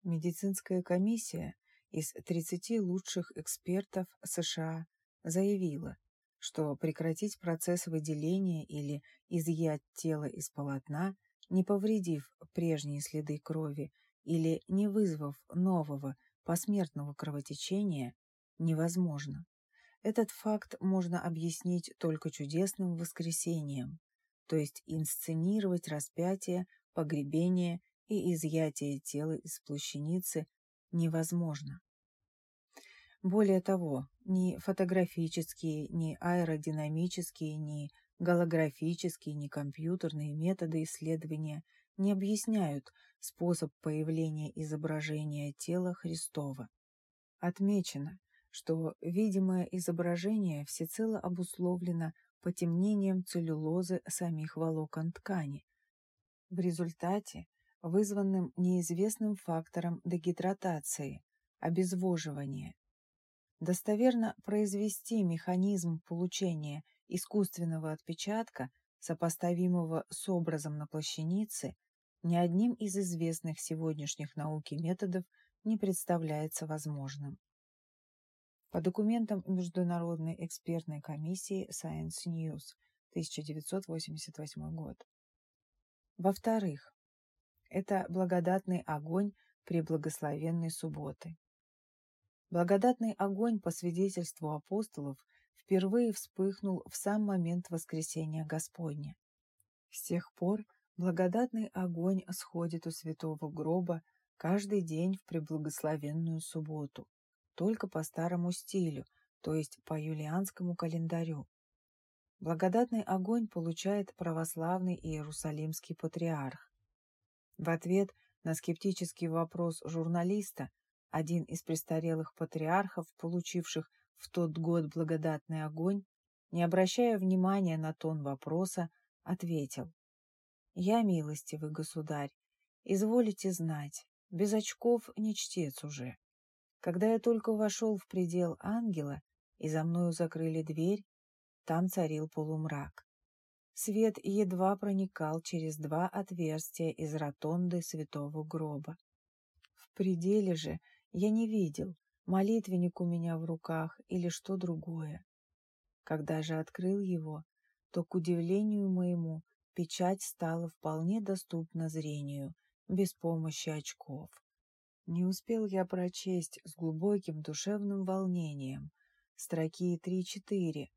Медицинская комиссия из 30 лучших экспертов США заявила, что прекратить процесс выделения или изъять тело из полотна, не повредив прежние следы крови или не вызвав нового посмертного кровотечения невозможно. Этот факт можно объяснить только чудесным воскресением, то есть инсценировать распятие, погребение и изъятие тела из плащаницы невозможно. Более того, ни фотографические, ни аэродинамические, ни голографические, ни компьютерные методы исследования не объясняют способ появления изображения тела Христова. Отмечено, что видимое изображение всецело обусловлено потемнением целлюлозы самих волокон ткани, в результате вызванным неизвестным фактором дегидратации, обезвоживания. Достоверно произвести механизм получения искусственного отпечатка, сопоставимого с образом на плащанице, ни одним из известных сегодняшних науки методов не представляется возможным. По документам Международной экспертной комиссии Science News, 1988 год. Во-вторых, это благодатный огонь при благословенной субботы. Благодатный огонь, по свидетельству апостолов, впервые вспыхнул в сам момент воскресения Господня. С тех пор Благодатный огонь сходит у святого гроба каждый день в преблагословенную субботу, только по старому стилю, то есть по юлианскому календарю. Благодатный огонь получает православный Иерусалимский патриарх. В ответ на скептический вопрос журналиста один из престарелых патриархов, получивших в тот год благодатный огонь, не обращая внимания на тон вопроса, ответил. «Я, милостивый государь, изволите знать, без очков не чтец уже. Когда я только вошел в предел ангела, и за мною закрыли дверь, там царил полумрак. Свет едва проникал через два отверстия из ротонды святого гроба. В пределе же я не видел, молитвенник у меня в руках или что другое. Когда же открыл его, то, к удивлению моему, печать стала вполне доступна зрению, без помощи очков. Не успел я прочесть с глубоким душевным волнением строки три-четыре,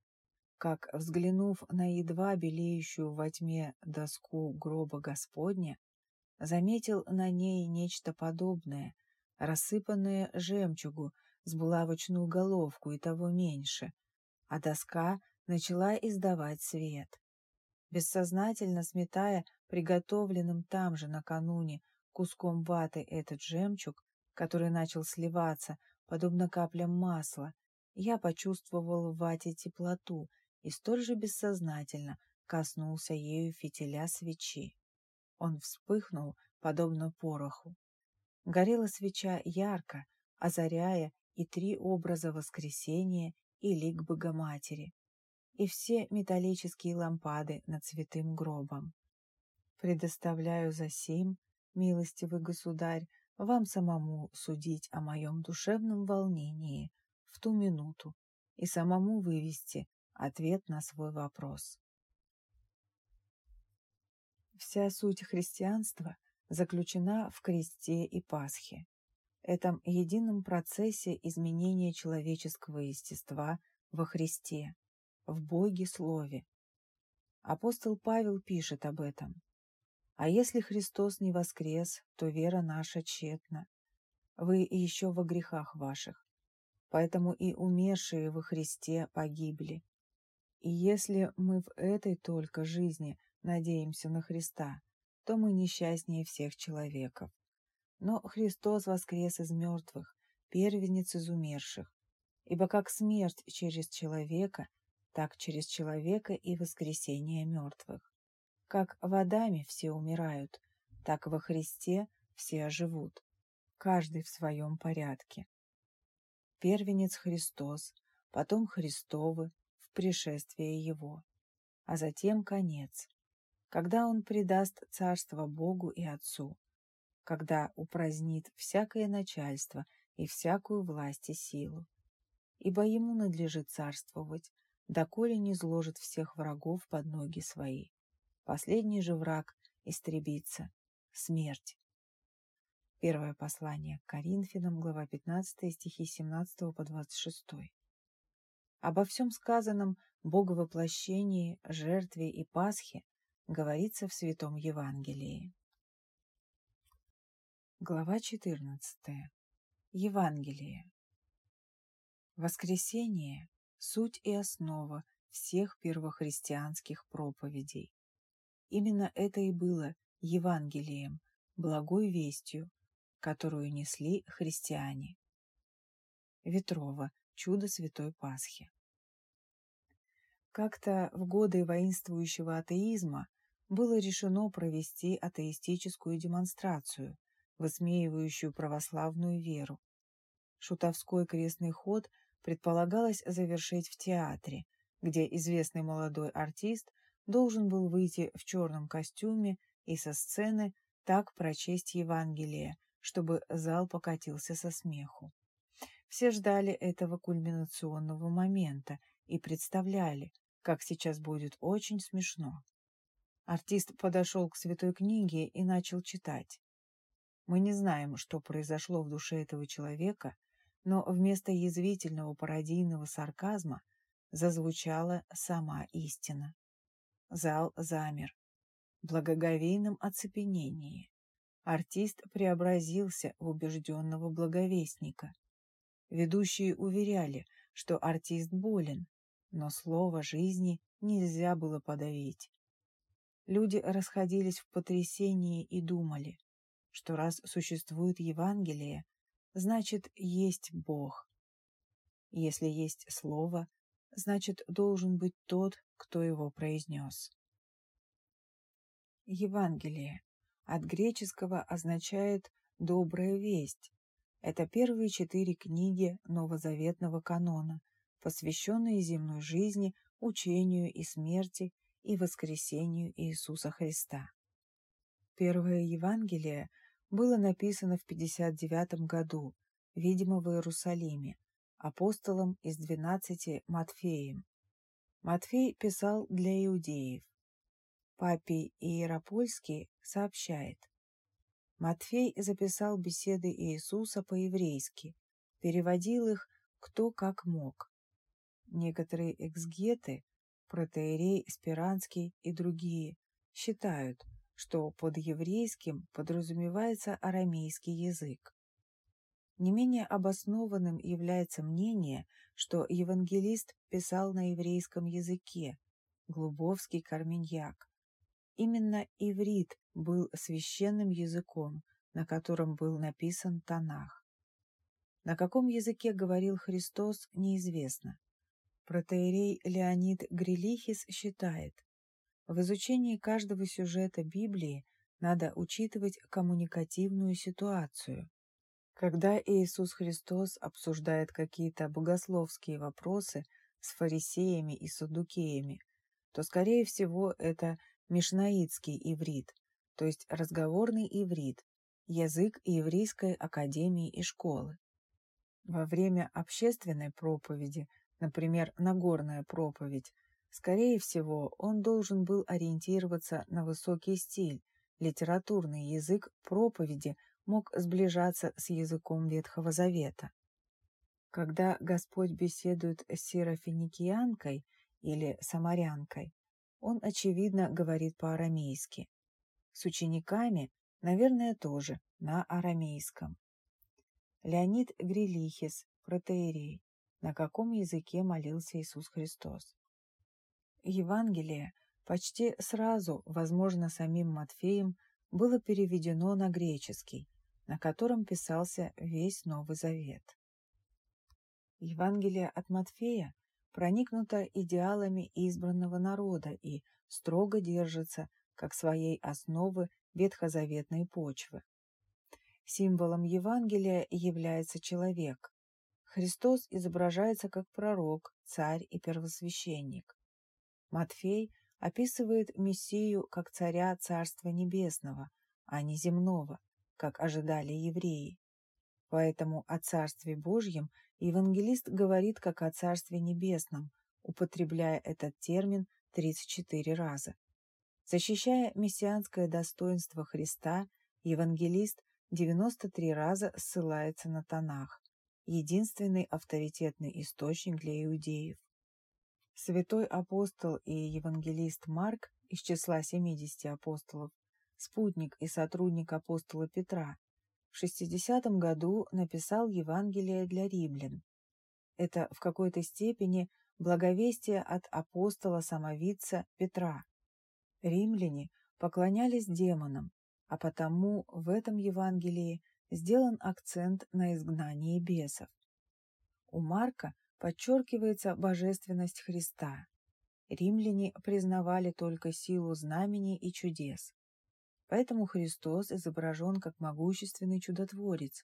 как, взглянув на едва белеющую во тьме доску гроба Господня, заметил на ней нечто подобное, рассыпанное жемчугу с булавочную головку и того меньше, а доска начала издавать свет. Бессознательно сметая приготовленным там же накануне куском ваты этот жемчуг, который начал сливаться, подобно каплям масла, я почувствовал в вате теплоту и столь же бессознательно коснулся ею фитиля свечи. Он вспыхнул, подобно пороху. Горела свеча ярко, озаряя и три образа воскресения и лик Богоматери, и все металлические лампады над святым гробом. Предоставляю за сим, милостивый государь, вам самому судить о моем душевном волнении в ту минуту и самому вывести ответ на свой вопрос. Вся суть христианства заключена в кресте и Пасхе, этом едином процессе изменения человеческого естества во Христе, в Боге Слове. Апостол Павел пишет об этом. А если Христос не воскрес, то вера наша тщетна. Вы еще во грехах ваших, поэтому и умершие во Христе погибли. И если мы в этой только жизни надеемся на Христа, то мы несчастнее всех человеков. Но Христос воскрес из мертвых, первенец из умерших, ибо как смерть через человека, так через человека и воскресение мертвых. Как водами все умирают, так во Христе все оживут, каждый в своем порядке. Первенец Христос, потом Христовы в пришествие Его, а затем конец, когда Он предаст царство Богу и Отцу, когда упразднит всякое начальство и всякую власть и силу. Ибо Ему надлежит царствовать, доколе не зложит всех врагов под ноги свои. Последний же враг истребится — смерть. Первое послание к Коринфянам, глава 15, стихи 17 по 26. Обо всем сказанном Боговоплощении, жертве и Пасхе говорится в Святом Евангелии. Глава 14. Евангелие. Воскресение – суть и основа всех первохристианских проповедей. Именно это и было Евангелием, благой вестью, которую несли христиане. Ветрова. Чудо Святой Пасхи. Как-то в годы воинствующего атеизма было решено провести атеистическую демонстрацию, высмеивающую православную веру. Шутовской крестный ход предполагалось завершить в театре, где известный молодой артист должен был выйти в черном костюме и со сцены так прочесть Евангелие, чтобы зал покатился со смеху. Все ждали этого кульминационного момента и представляли, как сейчас будет очень смешно. Артист подошел к святой книге и начал читать. Мы не знаем, что произошло в душе этого человека, но вместо язвительного пародийного сарказма зазвучала сама истина. Зал замер. В благоговейном оцепенении. Артист преобразился в убежденного благовестника. Ведущие уверяли, что артист болен, но слово жизни нельзя было подавить. Люди расходились в потрясении и думали, что раз существует Евангелие, значит есть Бог. Если есть Слово, значит должен быть тот, кто его произнес. Евангелие от греческого означает «добрая весть». Это первые четыре книги новозаветного канона, посвященные земной жизни, учению и смерти и воскресению Иисуса Христа. Первое Евангелие было написано в 59 году, видимо, в Иерусалиме, апостолом из двенадцати Матфеем. Матфей писал для иудеев. Папий Иеропольский сообщает. Матфей записал беседы Иисуса по-еврейски, переводил их кто как мог. Некоторые эксгеты, протеерей Спиранский и другие, считают, что под еврейским подразумевается арамейский язык. Не менее обоснованным является мнение, что евангелист писал на еврейском языке, Глубовский Карменьяк. Именно иврит был священным языком, на котором был написан Танах. На каком языке говорил Христос, неизвестно. Протеерей Леонид Грилихис считает, в изучении каждого сюжета Библии надо учитывать коммуникативную ситуацию. Когда Иисус Христос обсуждает какие-то богословские вопросы с фарисеями и саддукеями, то, скорее всего, это мишнаитский иврит, то есть разговорный иврит, язык еврейской академии и школы. Во время общественной проповеди, например, Нагорная проповедь, скорее всего, он должен был ориентироваться на высокий стиль, литературный язык проповеди – мог сближаться с языком Ветхого Завета. Когда Господь беседует с сирофиникиянкой или самарянкой, он, очевидно, говорит по-арамейски. С учениками, наверное, тоже на арамейском. Леонид Грилихис, протеерей. На каком языке молился Иисус Христос? Евангелие почти сразу, возможно, самим Матфеем, было переведено на греческий, на котором писался весь Новый Завет. Евангелие от Матфея проникнуто идеалами избранного народа и строго держится как своей основы ветхозаветной почвы. Символом Евангелия является человек. Христос изображается как пророк, царь и первосвященник. Матфей описывает Мессию как царя Царства Небесного, а не земного, как ожидали евреи. Поэтому о Царстве Божьем евангелист говорит как о Царстве Небесном, употребляя этот термин 34 раза. Защищая мессианское достоинство Христа, евангелист 93 раза ссылается на Танах, единственный авторитетный источник для иудеев. Святой апостол и евангелист Марк из числа 70 апостолов спутник и сотрудник апостола Петра, в 60 году написал Евангелие для римлян. Это в какой-то степени благовестие от апостола-самовидца Петра. Римляне поклонялись демонам, а потому в этом Евангелии сделан акцент на изгнании бесов. У Марка подчеркивается божественность Христа. Римляне признавали только силу знамений и чудес. Поэтому Христос изображен как могущественный чудотворец,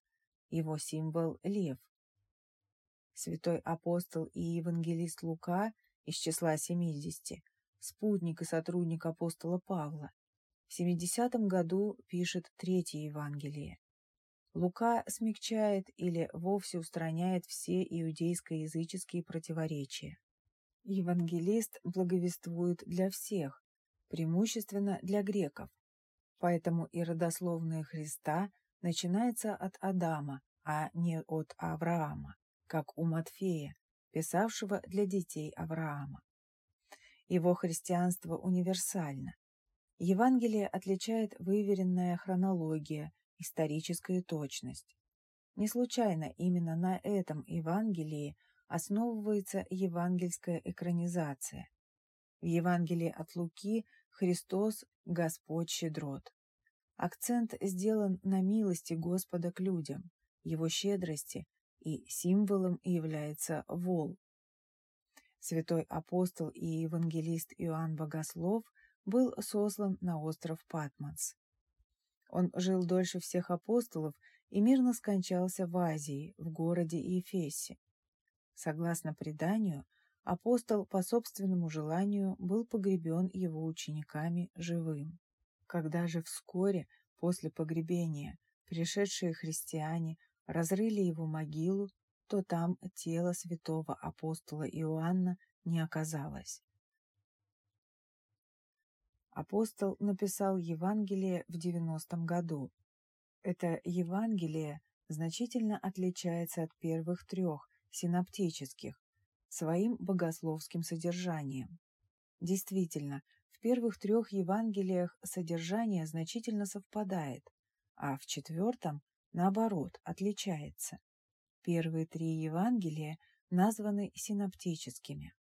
его символ – лев. Святой апостол и евангелист Лука из числа 70, спутник и сотрудник апостола Павла, в 70 году пишет Третье Евангелие. Лука смягчает или вовсе устраняет все иудейско-языческие противоречия. Евангелист благовествует для всех, преимущественно для греков, Поэтому и родословная Христа начинается от Адама, а не от Авраама, как у Матфея, писавшего для детей Авраама. Его христианство универсально. Евангелие отличает выверенная хронология, историческая точность. Не случайно именно на этом Евангелии основывается евангельская экранизация. В Евангелии от Луки Христос – Господь щедрот. Акцент сделан на милости Господа к людям, его щедрости, и символом является вол. Святой апостол и евангелист Иоанн Богослов был сослан на остров Патмос. Он жил дольше всех апостолов и мирно скончался в Азии, в городе Ефесе. Согласно преданию, апостол по собственному желанию был погребен его учениками живым. Когда же вскоре после погребения пришедшие христиане разрыли его могилу, то там тело святого апостола Иоанна не оказалось. Апостол написал Евангелие в 90-м году. Это Евангелие значительно отличается от первых трех, синоптических, своим богословским содержанием. Действительно, первых трех Евангелиях содержание значительно совпадает, а в четвертом, наоборот, отличается. Первые три Евангелия названы синоптическими.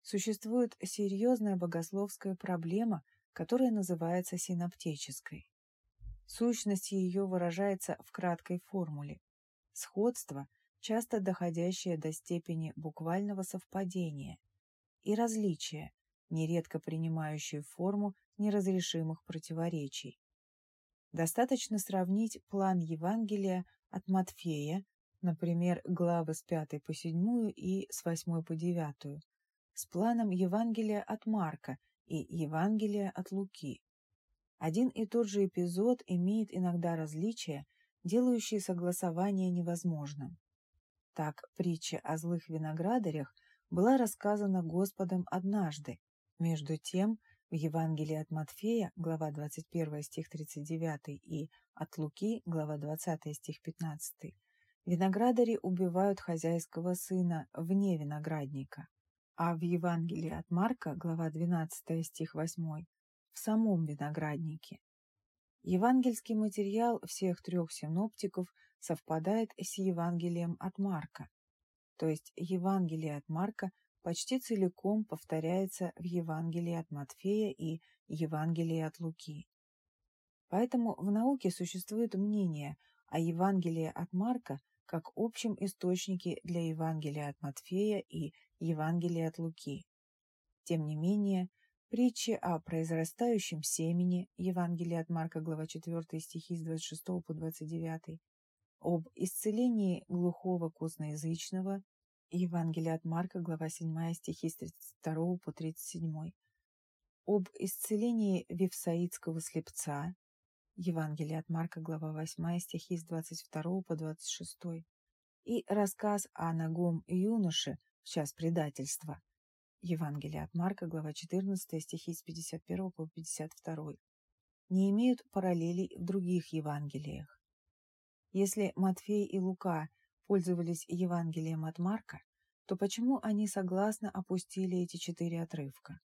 Существует серьезная богословская проблема, которая называется синоптической. Сущность ее выражается в краткой формуле. Сходство, часто доходящее до степени буквального совпадения, и различия, нередко принимающие форму неразрешимых противоречий. Достаточно сравнить план Евангелия от Матфея например, главы с 5 по 7 и с 8 по 9, с планом Евангелия от Марка и Евангелия от Луки. Один и тот же эпизод имеет иногда различия, делающие согласование невозможным. Так, притча о злых виноградарях была рассказана Господом однажды. Между тем, в Евангелии от Матфея, глава 21 стих 39 и от Луки, глава 20 стих 15, Виноградари убивают хозяйского сына вне виноградника, а в Евангелии от Марка, глава 12, стих 8, в самом винограднике. Евангельский материал всех трех синоптиков совпадает с Евангелием от Марка, то есть Евангелие от Марка почти целиком повторяется в Евангелии от Матфея и Евангелии от Луки. Поэтому в науке существует мнение о Евангелии от Марка как общем источнике для Евангелия от Матфея и Евангелия от Луки. Тем не менее, притчи о произрастающем семени Евангелия от Марка, глава 4, стихи с 26 по 29, об исцелении глухого косноязычного Евангелия от Марка, глава 7, стихи с 32 по 37, об исцелении вифсаидского слепца Евангелие от Марка, глава 8, стихи с 22 по 26, и рассказ о ногом юноше в час предательства. Евангелие от Марка, глава 14, стихи с 51 по 52, не имеют параллелей в других Евангелиях. Если Матфей и Лука пользовались Евангелием от Марка, то почему они согласно опустили эти четыре отрывка?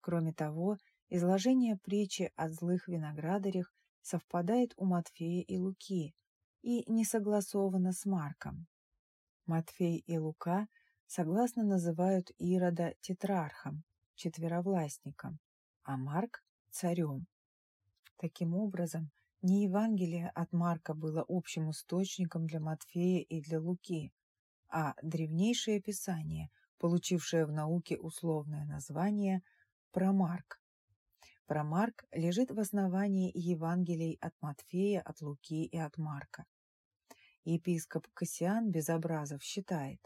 Кроме того, Изложение притчи о злых виноградарях совпадает у Матфея и Луки и не согласовано с Марком. Матфей и Лука согласно называют Ирода тетрархом, четверовластником, а Марк – царем. Таким образом, не Евангелие от Марка было общим источником для Матфея и для Луки, а древнейшее Писание, получившее в науке условное название «Промарк», Промарк лежит в основании Евангелий от Матфея, от Луки и от Марка. Епископ Кассиан Безобразов считает,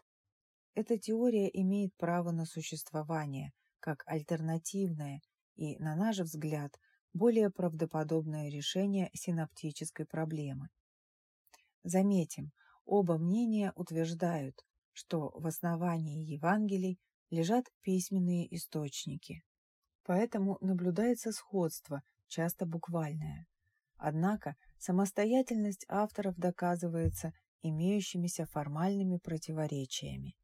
эта теория имеет право на существование как альтернативное и, на наш взгляд, более правдоподобное решение синоптической проблемы. Заметим, оба мнения утверждают, что в основании Евангелий лежат письменные источники. Поэтому наблюдается сходство, часто буквальное. Однако самостоятельность авторов доказывается имеющимися формальными противоречиями.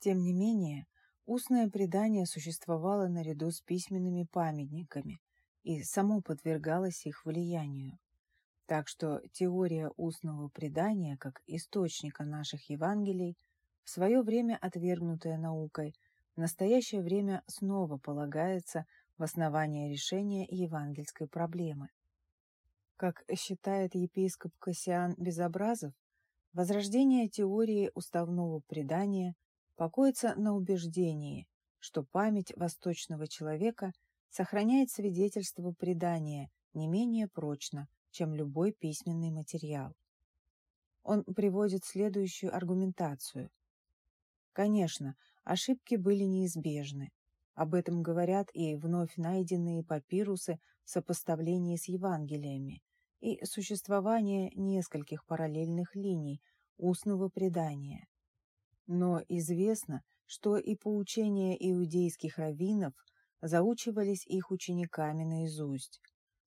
Тем не менее, устное предание существовало наряду с письменными памятниками и само подвергалось их влиянию. Так что теория устного предания как источника наших Евангелий, в свое время отвергнутая наукой, в настоящее время снова полагается в основание решения евангельской проблемы. Как считает епископ Кассиан Безобразов, возрождение теории уставного предания покоится на убеждении, что память восточного человека сохраняет свидетельство предания не менее прочно, чем любой письменный материал. Он приводит следующую аргументацию. Конечно, ошибки были неизбежны. Об этом говорят и вновь найденные папирусы в сопоставлении с Евангелиями и существование нескольких параллельных линий устного предания. Но известно, что и поучения иудейских раввинов заучивались их учениками наизусть,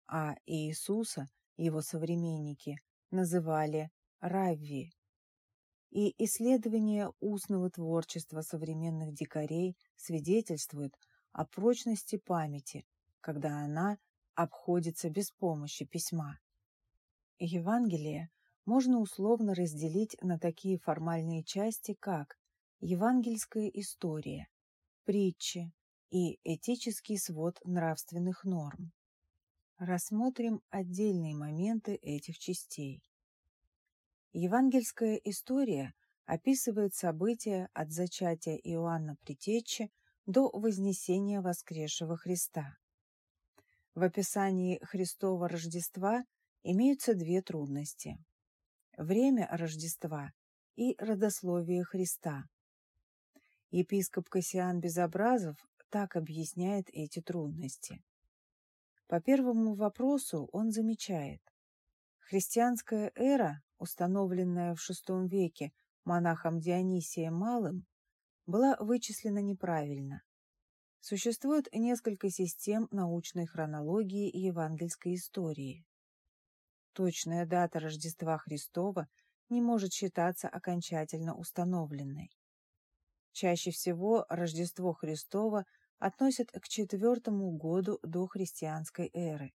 а Иисуса его современники называли Равви. И исследования устного творчества современных дикарей свидетельствуют о прочности памяти, когда она обходится без помощи письма. Евангелие можно условно разделить на такие формальные части, как евангельская история, притчи и этический свод нравственных норм. Рассмотрим отдельные моменты этих частей. Евангельская история описывает события от зачатия Иоанна Притечи до вознесения воскресшего Христа. В описании Христова Рождества имеются две трудности. Время Рождества и родословие Христа. Епископ Кассиан Безобразов так объясняет эти трудности. По первому вопросу он замечает, христианская эра установленная в VI веке монахом Дионисием Малым, была вычислена неправильно. Существует несколько систем научной хронологии и евангельской истории. Точная дата Рождества Христова не может считаться окончательно установленной. Чаще всего Рождество Христово относят к четвертому году до христианской эры.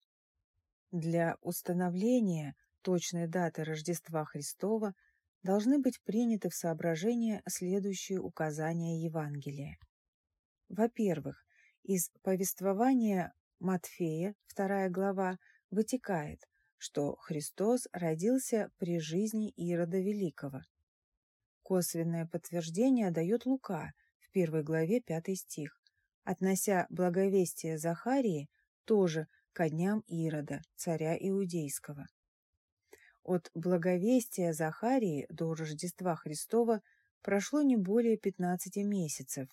Для установления точной даты Рождества Христова должны быть приняты в соображение следующие указания Евангелия. Во-первых, из повествования Матфея, вторая глава, вытекает, что Христос родился при жизни Ирода Великого. Косвенное подтверждение дает Лука в первой главе пятый стих, относя благовестие Захарии тоже ко дням Ирода, царя Иудейского. От благовестия Захарии до Рождества Христова прошло не более 15 месяцев.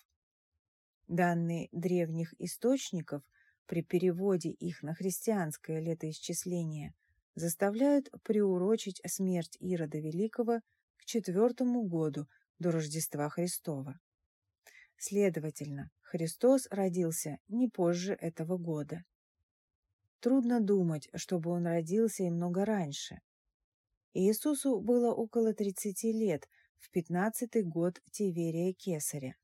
Данные древних источников при переводе их на христианское летоисчисление заставляют приурочить смерть Ирода Великого к четвертому году до Рождества Христова. Следовательно, Христос родился не позже этого года. Трудно думать, чтобы он родился и много раньше. Иисусу было около 30 лет в пятнадцатый год Тиверия Кесаря.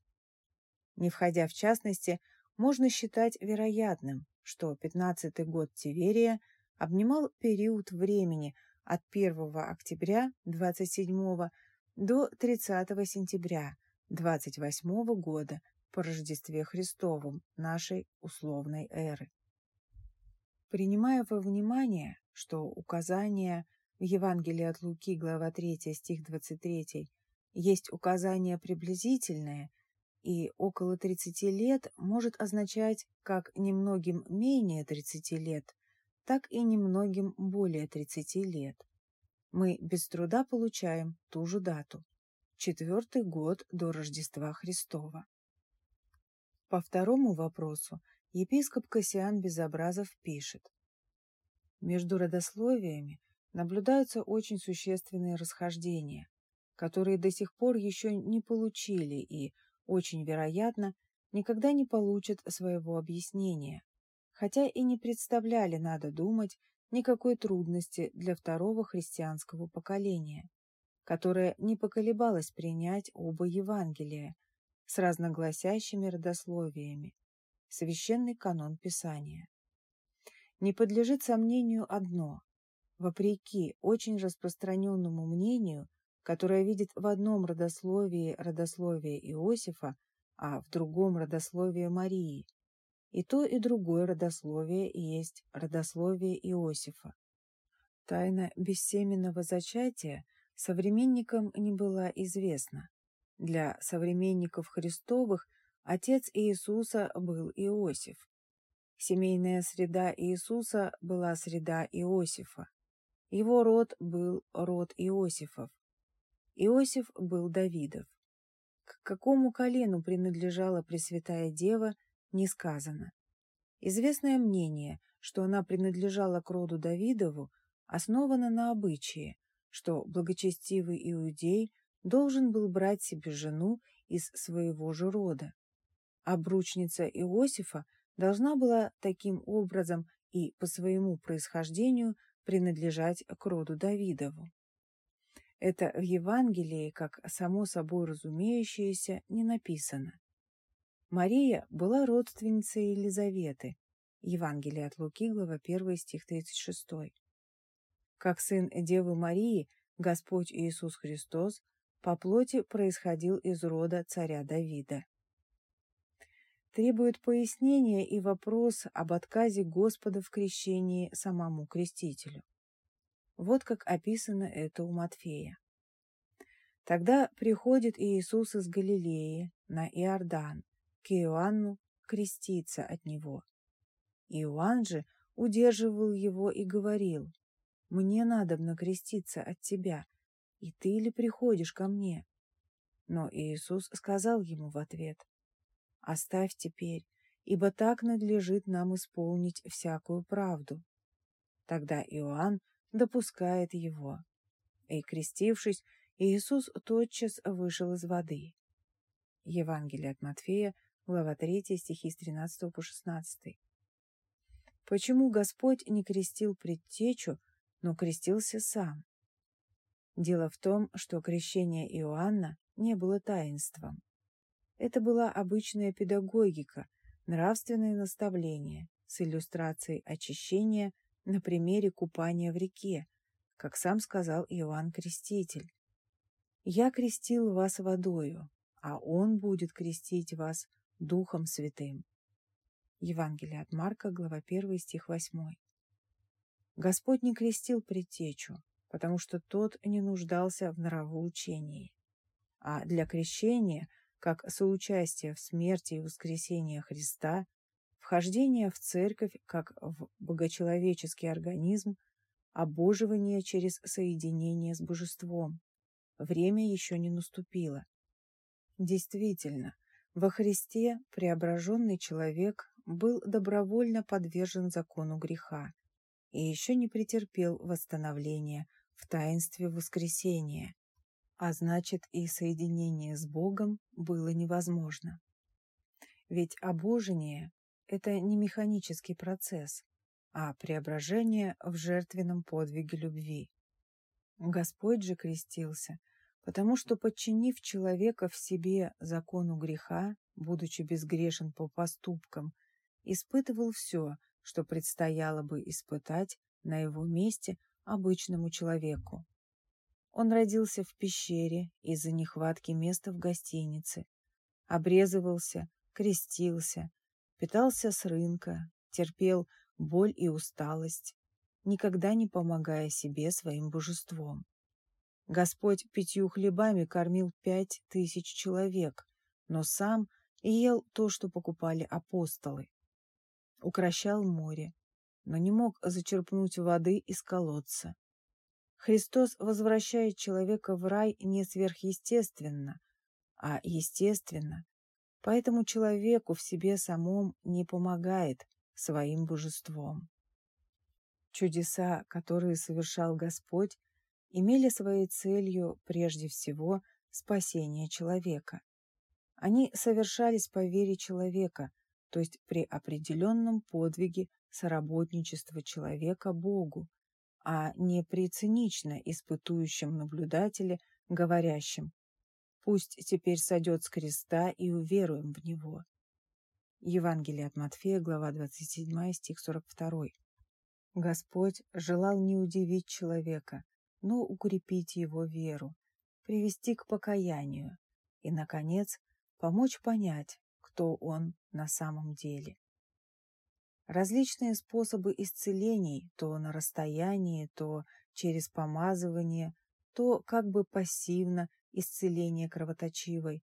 Не входя в частности, можно считать вероятным, что пятнадцатый год Тиверия обнимал период времени от 1 октября 27 до 30 сентября 28 года по Рождестве Христовом нашей условной эры. Принимая во внимание, что указания в Евангелии от Луки, глава 3, стих 23, есть указание приблизительное, и около 30 лет может означать как немногим менее 30 лет, так и немногим более 30 лет. Мы без труда получаем ту же дату – четвертый год до Рождества Христова. По второму вопросу епископ Кассиан Безобразов пишет. Между родословиями наблюдаются очень существенные расхождения, которые до сих пор еще не получили и, очень вероятно, никогда не получат своего объяснения, хотя и не представляли, надо думать, никакой трудности для второго христианского поколения, которое не поколебалось принять оба Евангелия с разногласящими родословиями, священный канон Писания. Не подлежит сомнению одно вопреки очень распространенному мнению, которое видит в одном родословии родословие Иосифа, а в другом родословие Марии. И то, и другое родословие есть родословие Иосифа. тайна бессеменного зачатия современникам не была известна. Для современников Христовых отец Иисуса был Иосиф. Семейная среда Иисуса была среда Иосифа. Его род был род Иосифов. Иосиф был Давидов. К какому колену принадлежала Пресвятая Дева, не сказано. Известное мнение, что она принадлежала к роду Давидову, основано на обычае, что благочестивый иудей должен был брать себе жену из своего же рода. Обручница Иосифа должна была таким образом и по своему происхождению принадлежать к роду Давидову. Это в Евангелии, как само собой разумеющееся, не написано. Мария была родственницей Елизаветы. Евангелие от Луки, глава 1, стих 36. Как сын Девы Марии, Господь Иисус Христос по плоти происходил из рода царя Давида. Требует пояснения и вопрос об отказе Господа в крещении самому крестителю. Вот как описано это у Матфея. Тогда приходит Иисус из Галилеи на Иордан к Иоанну креститься от него. Иоанн же удерживал его и говорил, «Мне надобно креститься от тебя, и ты ли приходишь ко мне?» Но Иисус сказал ему в ответ, «Оставь теперь, ибо так надлежит нам исполнить всякую правду». Тогда Иоанн допускает его. И, крестившись, Иисус тотчас вышел из воды. Евангелие от Матфея, глава 3, стихи с 13 по 16. Почему Господь не крестил предтечу, но крестился сам? Дело в том, что крещение Иоанна не было таинством. Это была обычная педагогика, нравственное наставление с иллюстрацией очищения на примере купания в реке, как сам сказал Иоанн Креститель. «Я крестил вас водою, а Он будет крестить вас Духом Святым». Евангелие от Марка, глава 1, стих 8. Господь не крестил предтечу, потому что тот не нуждался в нравоучении. А для крещения, как соучастия в смерти и воскресении Христа, вхождение в церковь как в богочеловеческий организм, обоживание через соединение с божеством. Время еще не наступило. Действительно, во Христе преображенный человек был добровольно подвержен закону греха и еще не претерпел восстановления в таинстве воскресения, а значит и соединение с Богом было невозможно. Ведь обожение это не механический процесс, а преображение в жертвенном подвиге любви. Господь же крестился, потому что, подчинив человека в себе закону греха, будучи безгрешен по поступкам, испытывал все, что предстояло бы испытать на его месте обычному человеку. Он родился в пещере из-за нехватки места в гостинице, обрезывался, крестился, питался с рынка, терпел боль и усталость, никогда не помогая себе своим божеством. Господь пятью хлебами кормил пять тысяч человек, но сам ел то, что покупали апостолы. Укращал море, но не мог зачерпнуть воды из колодца. Христос возвращает человека в рай не сверхъестественно, а естественно, Поэтому человеку в себе самом не помогает своим божеством. Чудеса, которые совершал Господь, имели своей целью прежде всего спасение человека. Они совершались по вере человека, то есть при определенном подвиге соработничества человека Богу, а не при цинично испытующем наблюдателе, говорящем Пусть теперь сойдет с креста и уверуем в него. Евангелие от Матфея, глава 27, стих 42. Господь желал не удивить человека, но укрепить его веру, привести к покаянию и, наконец, помочь понять, кто он на самом деле. Различные способы исцелений, то на расстоянии, то через помазывание, то как бы пассивно исцеление кровоточивой,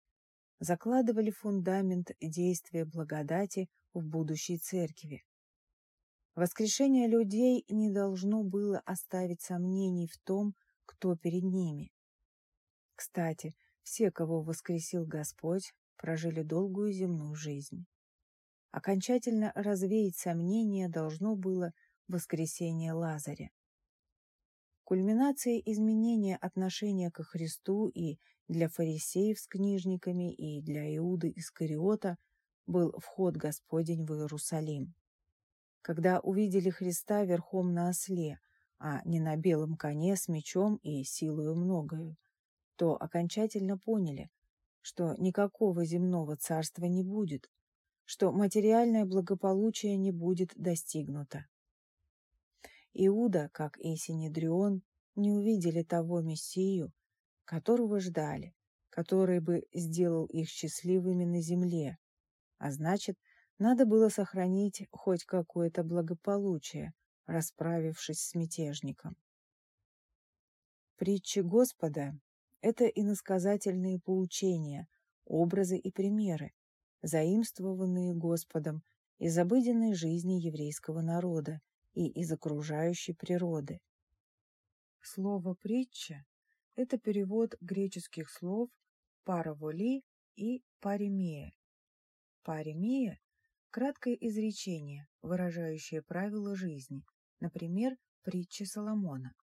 закладывали фундамент действия благодати в будущей церкви. Воскрешение людей не должно было оставить сомнений в том, кто перед ними. Кстати, все, кого воскресил Господь, прожили долгую земную жизнь. Окончательно развеять сомнения должно было воскресение Лазаря. Кульминацией изменения отношения ко Христу и для фарисеев с книжниками, и для Иуды Искариота был вход Господень в Иерусалим. Когда увидели Христа верхом на осле, а не на белом коне с мечом и силою многою, то окончательно поняли, что никакого земного царства не будет, что материальное благополучие не будет достигнуто. Иуда, как и Синедрион, не увидели того Мессию, которого ждали, который бы сделал их счастливыми на земле, а значит, надо было сохранить хоть какое-то благополучие, расправившись с мятежником. Притчи Господа – это иносказательные поучения, образы и примеры, заимствованные Господом из обыденной жизни еврейского народа и из окружающей природы. Слово «притча» – это перевод греческих слов «параволи» и «паремия». «Паремия» – краткое изречение, выражающее правила жизни, например, притча Соломона.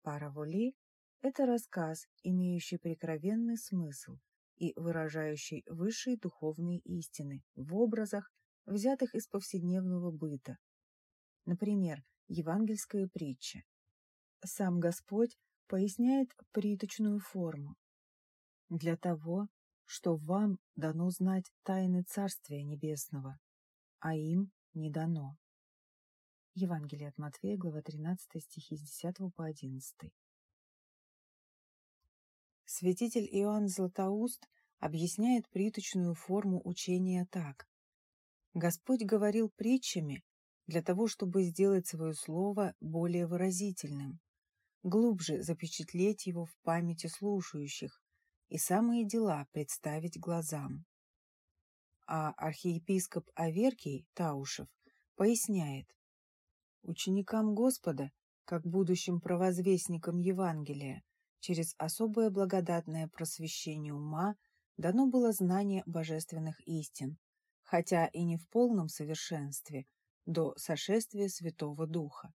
«Параволи» – это рассказ, имеющий прикровенный смысл и выражающий высшие духовные истины в образах, взятых из повседневного быта, Например, евангельская притча. Сам Господь поясняет приточную форму. Для того, что вам дано знать тайны Царствия Небесного, а им не дано. Евангелие от Матфея, глава 13, стихи с 10 по 11. Святитель Иоанн Златоуст объясняет приточную форму учения так. Господь говорил притчами, для того, чтобы сделать свое слово более выразительным, глубже запечатлеть его в памяти слушающих и самые дела представить глазам. А архиепископ Аверкий Таушев поясняет, ученикам Господа, как будущим провозвестникам Евангелия, через особое благодатное просвещение ума дано было знание божественных истин, хотя и не в полном совершенстве, до сошествия Святого Духа.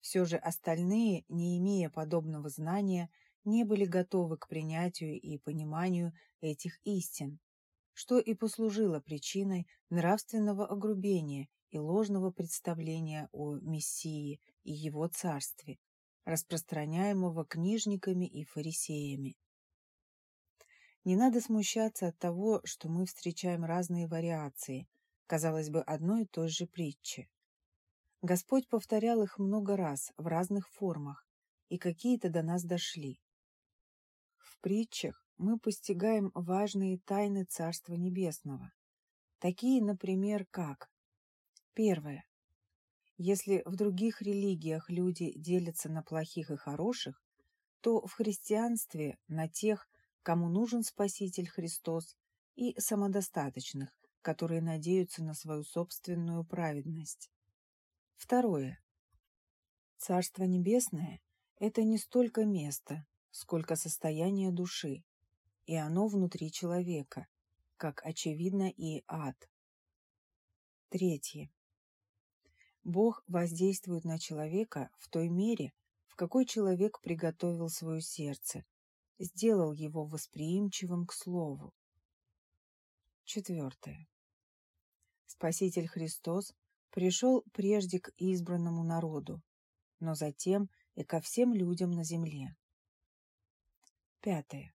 Все же остальные, не имея подобного знания, не были готовы к принятию и пониманию этих истин, что и послужило причиной нравственного огрубения и ложного представления о Мессии и его царстве, распространяемого книжниками и фарисеями. Не надо смущаться от того, что мы встречаем разные вариации, казалось бы, одной и той же притчи. Господь повторял их много раз в разных формах, и какие-то до нас дошли. В притчах мы постигаем важные тайны Царства Небесного, такие, например, как Первое. Если в других религиях люди делятся на плохих и хороших, то в христианстве на тех, кому нужен Спаситель Христос, и самодостаточных, которые надеются на свою собственную праведность. Второе. Царство Небесное – это не столько место, сколько состояние души, и оно внутри человека, как очевидно и ад. Третье. Бог воздействует на человека в той мере, в какой человек приготовил свое сердце, сделал его восприимчивым к Слову. Четвертое. Спаситель Христос пришел прежде к избранному народу, но затем и ко всем людям на земле. Пятое.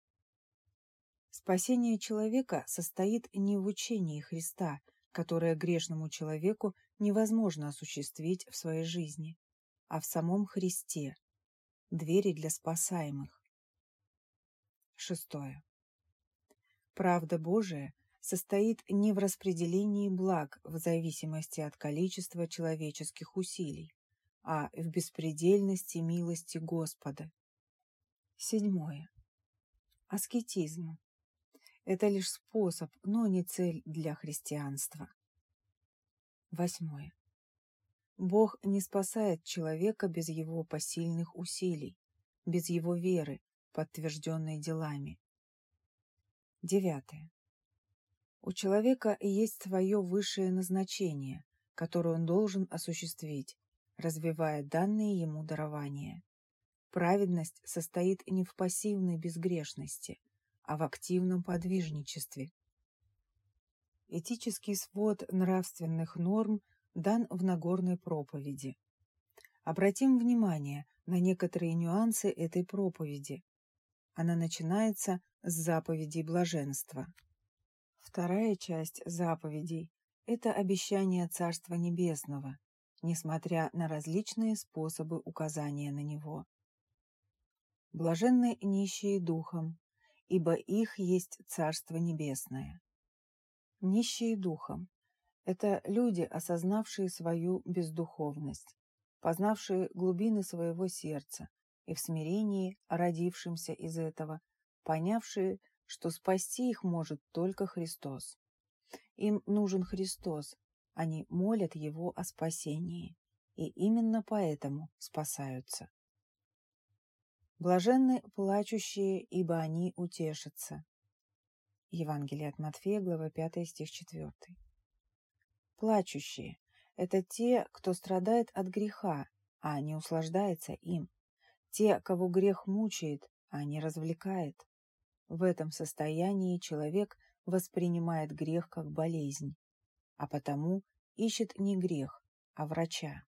Спасение человека состоит не в учении Христа, которое грешному человеку невозможно осуществить в своей жизни, а в самом Христе, двери для спасаемых. Шестое. Правда Божия состоит не в распределении благ в зависимости от количества человеческих усилий, а в беспредельности милости Господа. Седьмое. Аскетизм. Это лишь способ, но не цель для христианства. Восьмое. Бог не спасает человека без его посильных усилий, без его веры, подтвержденной делами. Девятое. У человека есть свое высшее назначение, которое он должен осуществить, развивая данные ему дарования. Праведность состоит не в пассивной безгрешности, а в активном подвижничестве. Этический свод нравственных норм дан в Нагорной проповеди. Обратим внимание на некоторые нюансы этой проповеди. Она начинается с заповедей блаженства. Вторая часть заповедей – это обещание Царства Небесного, несмотря на различные способы указания на него. Блаженны нищие духом, ибо их есть Царство Небесное. Нищие духом – это люди, осознавшие свою бездуховность, познавшие глубины своего сердца и в смирении, родившимся из этого, понявшие, что спасти их может только Христос. Им нужен Христос, они молят Его о спасении, и именно поэтому спасаются. Блаженны плачущие, ибо они утешатся. Евангелие от Матфея, глава 5, стих 4. Плачущие – это те, кто страдает от греха, а не услаждается им. Те, кого грех мучает, а не развлекает. В этом состоянии человек воспринимает грех как болезнь, а потому ищет не грех, а врача.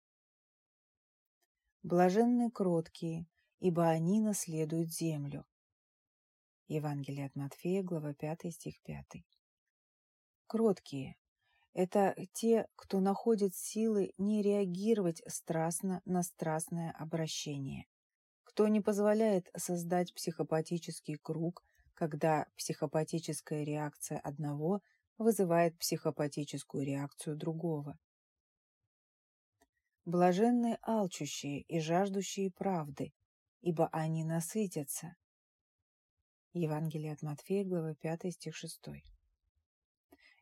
Блаженны кроткие, ибо они наследуют землю. Евангелие от Матфея, глава 5, стих 5. Кроткие – это те, кто находит силы не реагировать страстно на страстное обращение, кто не позволяет создать психопатический круг, когда психопатическая реакция одного вызывает психопатическую реакцию другого. Блаженны алчущие и жаждущие правды, ибо они насытятся. Евангелие от Матфея, глава 5, стих 6.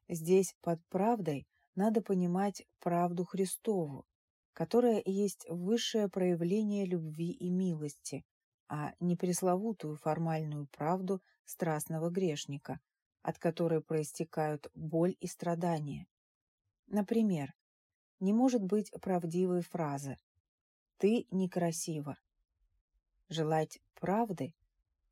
Здесь под правдой надо понимать правду Христову, которая есть высшее проявление любви и милости, а не пресловутую формальную правду страстного грешника, от которой проистекают боль и страдания. Например, не может быть правдивой фразы «ты некрасива». Желать правды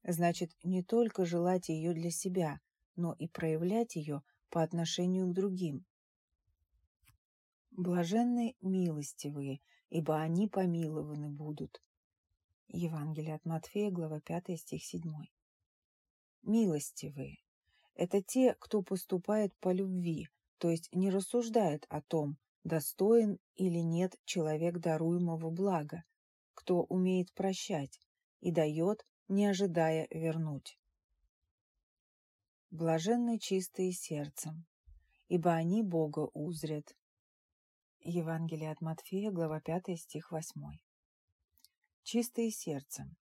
значит не только желать ее для себя, но и проявлять ее по отношению к другим. Блаженны милостивые, ибо они помилованы будут. Евангелие от Матфея, глава 5, стих 7. Милостивые – это те, кто поступает по любви, то есть не рассуждает о том, достоин или нет человек даруемого блага, кто умеет прощать и дает, не ожидая вернуть. Блаженны чистые сердцем, ибо они Бога узрят. Евангелие от Матфея, глава 5, стих 8. Чистые сердцем.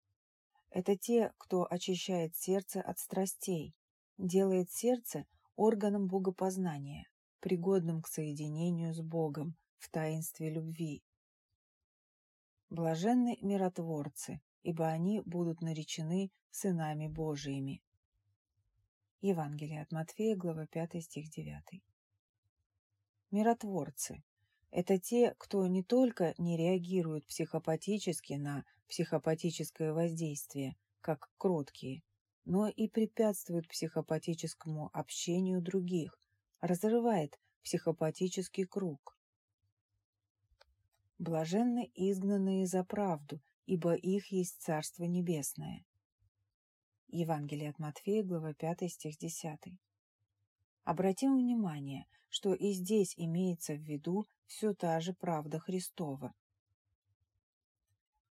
Это те, кто очищает сердце от страстей, делает сердце органом богопознания, пригодным к соединению с Богом в таинстве любви. Блаженны миротворцы, ибо они будут наречены сынами Божиими. Евангелие от Матфея, глава 5, стих 9. Миротворцы это те, кто не только не реагирует психопатически на психопатическое воздействие, как кроткие, но и препятствует психопатическому общению других, разрывает психопатический круг. Блаженны изгнанные за правду, ибо их есть Царство Небесное. Евангелие от Матфея, глава 5, стих 10. Обратим внимание, что и здесь имеется в виду все та же правда Христова.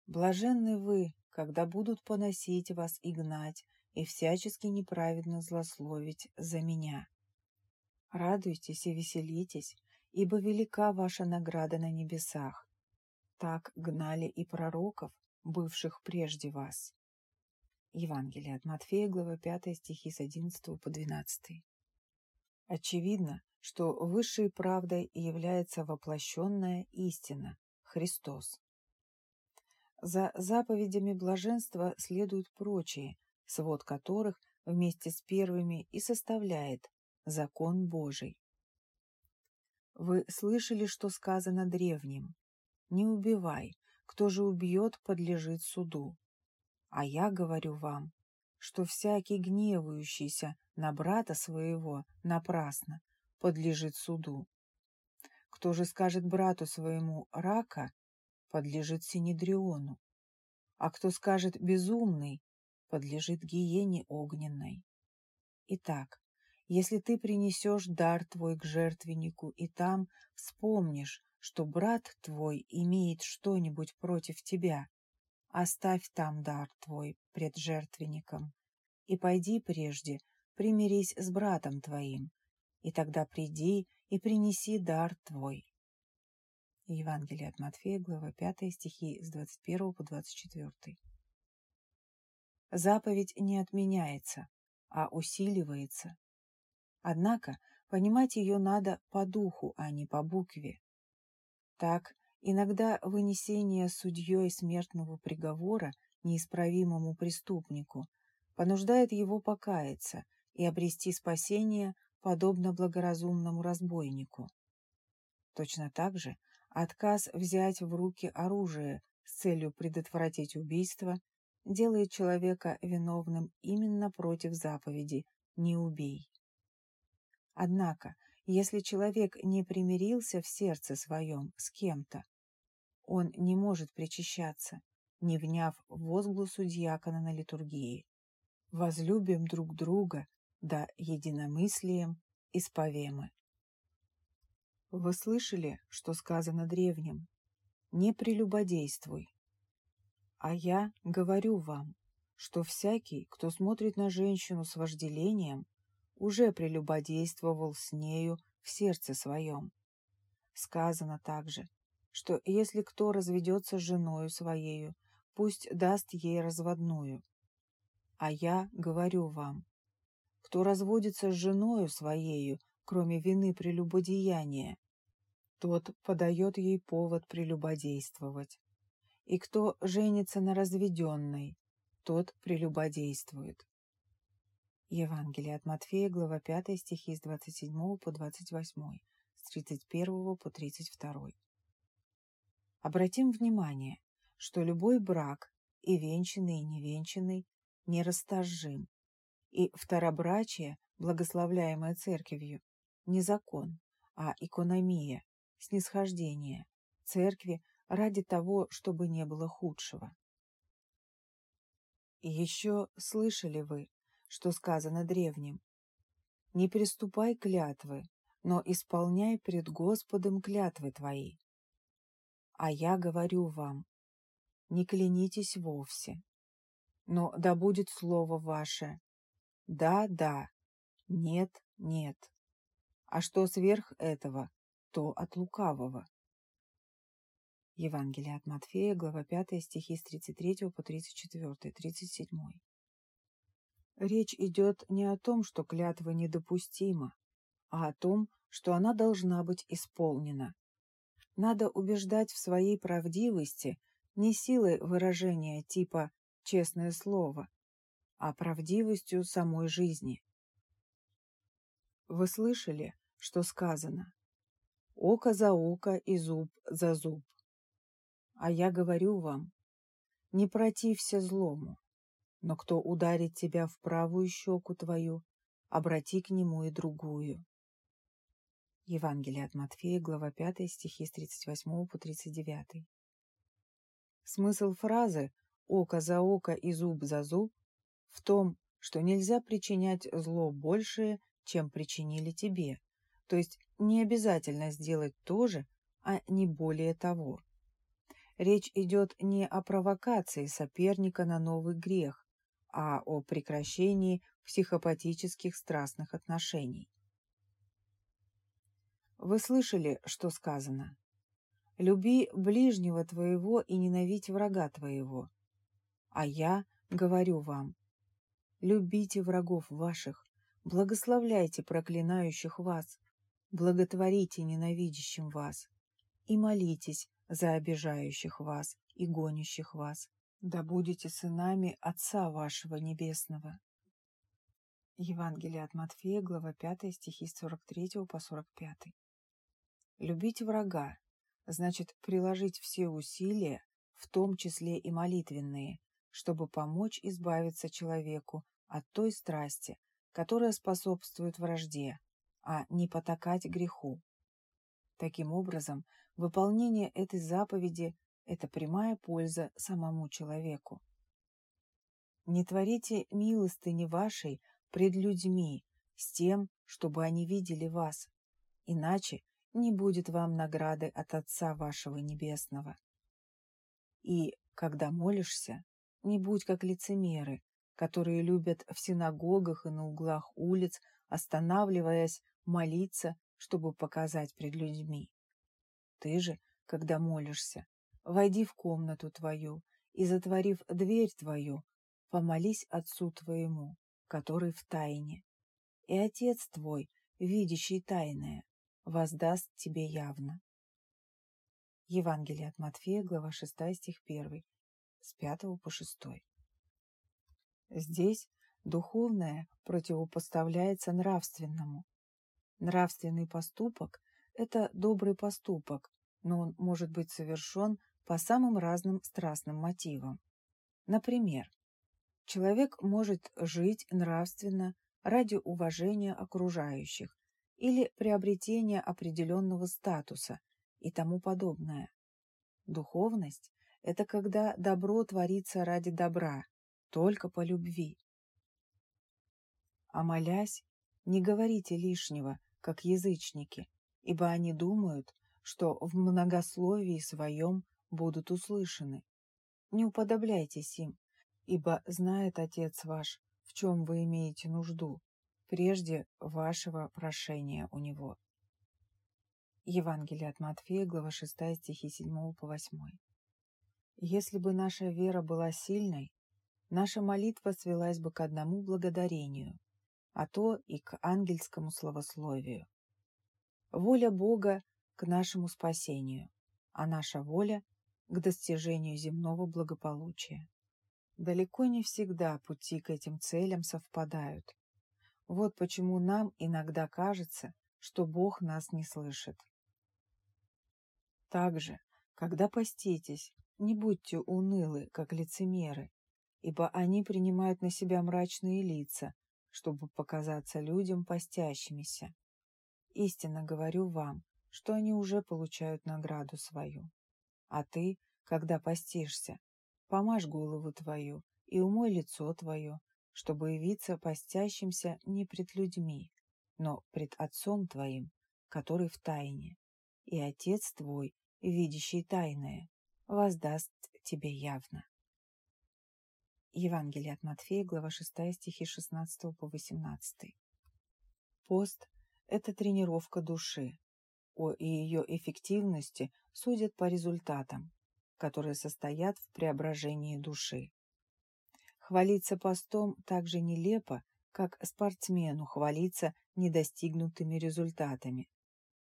Блаженны вы, когда будут поносить вас и гнать, и всячески неправедно злословить за меня. Радуйтесь и веселитесь, ибо велика ваша награда на небесах. Так гнали и пророков, бывших прежде вас. Евангелие от Матфея, глава 5, стихи с 11 по 12. Очевидно, что высшей правдой является воплощенная истина – Христос. За заповедями блаженства следуют прочие, свод которых вместе с первыми и составляет закон Божий. Вы слышали, что сказано древним? Не убивай, кто же убьет, подлежит суду. А я говорю вам, что всякий гневающийся на брата своего напрасно подлежит суду. Кто же скажет брату своему «рака», подлежит Синедриону, а кто скажет «безумный», подлежит гиене огненной. Итак, если ты принесешь дар твой к жертвеннику и там вспомнишь, что брат твой имеет что-нибудь против тебя, оставь там дар твой пред жертвенником и пойди прежде, примирись с братом твоим, и тогда приди и принеси дар твой. Евангелие от Матфея, глава 5, стихи с 21 по 24. Заповедь не отменяется, а усиливается. Однако понимать ее надо по духу, а не по букве. Так, иногда вынесение судьей смертного приговора неисправимому преступнику понуждает его покаяться и обрести спасение, подобно благоразумному разбойнику. Точно так же отказ взять в руки оружие с целью предотвратить убийство делает человека виновным именно против заповеди «не убей». Однако, если человек не примирился в сердце своем с кем-то, он не может причащаться, не вняв возгласу дьякона на литургии. «Возлюбим друг друга, да единомыслием исповемы». Вы слышали, что сказано древним? «Не прелюбодействуй». А я говорю вам, что всякий, кто смотрит на женщину с вожделением, уже прелюбодействовал с нею в сердце своем. Сказано также, что если кто разведется с женою своею, пусть даст ей разводную. А я говорю вам, кто разводится с женою своею, кроме вины прелюбодеяния, тот подает ей повод прелюбодействовать. И кто женится на разведенной, тот прелюбодействует. Евангелие от Матфея, глава 5, стихи с 27 по 28, с 31 по 32. Обратим внимание, что любой брак, и венчанный, и невенчанный, нерасторжим, и второбрачие, благословляемое церковью, не закон, а экономия, снисхождение церкви ради того, чтобы не было худшего. И еще слышали вы, что сказано древним. Не приступай клятвы, но исполняй пред Господом клятвы твои. А я говорю вам, не клянитесь вовсе, но да будет слово ваше «да, да», «нет, нет». А что сверх этого, то от лукавого. Евангелие от Матфея, глава 5, стихи с 33 по 34, 37. Речь идет не о том, что клятва недопустима, а о том, что она должна быть исполнена. Надо убеждать в своей правдивости не силой выражения типа «честное слово», а правдивостью самой жизни. Вы слышали, что сказано «Око за око и зуб за зуб». А я говорю вам, не протився злому, но кто ударит тебя в правую щеку твою, обрати к нему и другую. Евангелие от Матфея, глава 5, стихи с 38 по 39. Смысл фразы «око за око и зуб за зуб» в том, что нельзя причинять зло большее, чем причинили тебе, то есть не обязательно сделать то же, а не более того. Речь идет не о провокации соперника на новый грех, а о прекращении психопатических страстных отношений. Вы слышали, что сказано? люби ближнего твоего и ненавидь врага твоего. А я говорю вам, любите врагов ваших, благословляйте проклинающих вас, благотворите ненавидящим вас и молитесь за обижающих вас и гонящих вас, да будете сынами Отца вашего Небесного. Евангелие от Матфея, глава 5, стихи с 43 по 45. Любить врага значит приложить все усилия, в том числе и молитвенные, чтобы помочь избавиться человеку от той страсти, которая способствует вражде, а не потакать греху. Таким образом, выполнение этой заповеди – это прямая польза самому человеку. Не творите милостыни вашей пред людьми с тем, чтобы они видели вас, иначе не будет вам награды от Отца вашего Небесного. И, когда молишься, не будь как лицемеры, которые любят в синагогах и на углах улиц, останавливаясь, молиться, чтобы показать пред людьми. Ты же, когда молишься, войди в комнату твою и, затворив дверь твою, помолись Отцу твоему, который в тайне. И Отец твой, видящий тайное, воздаст тебе явно. Евангелие от Матфея, глава 6, стих 1, с 5 по 6. Здесь духовное противопоставляется нравственному. Нравственный поступок – это добрый поступок, но он может быть совершен по самым разным страстным мотивам. Например, человек может жить нравственно ради уважения окружающих или приобретения определенного статуса и тому подобное. Духовность – это когда добро творится ради добра, только по любви. А молясь, не говорите лишнего, как язычники, ибо они думают, что в многословии своем будут услышаны. Не уподобляйтесь им, ибо знает Отец ваш, в чем вы имеете нужду, прежде вашего прошения у Него. Евангелие от Матфея, глава 6, стихи 7 по 8. Если бы наша вера была сильной, наша молитва свелась бы к одному благодарению, а то и к ангельскому словословию. Воля Бога к нашему спасению, а наша воля к достижению земного благополучия. Далеко не всегда пути к этим целям совпадают. Вот почему нам иногда кажется, что Бог нас не слышит. Также, когда поститесь, не будьте унылы, как лицемеры, ибо они принимают на себя мрачные лица, чтобы показаться людям постящимися. Истинно говорю вам, что они уже получают награду свою. А ты, когда постишься, помажь голову твою и умой лицо твое, чтобы явиться постящимся не пред людьми, но пред Отцом твоим, который в тайне, и Отец твой, видящий тайное, воздаст тебе явно. Евангелие от Матфея, глава 6, стихи 16 по 18. Пост – это тренировка души. О ее эффективности судят по результатам, которые состоят в преображении души. Хвалиться постом так же нелепо, как спортсмену хвалиться недостигнутыми результатами,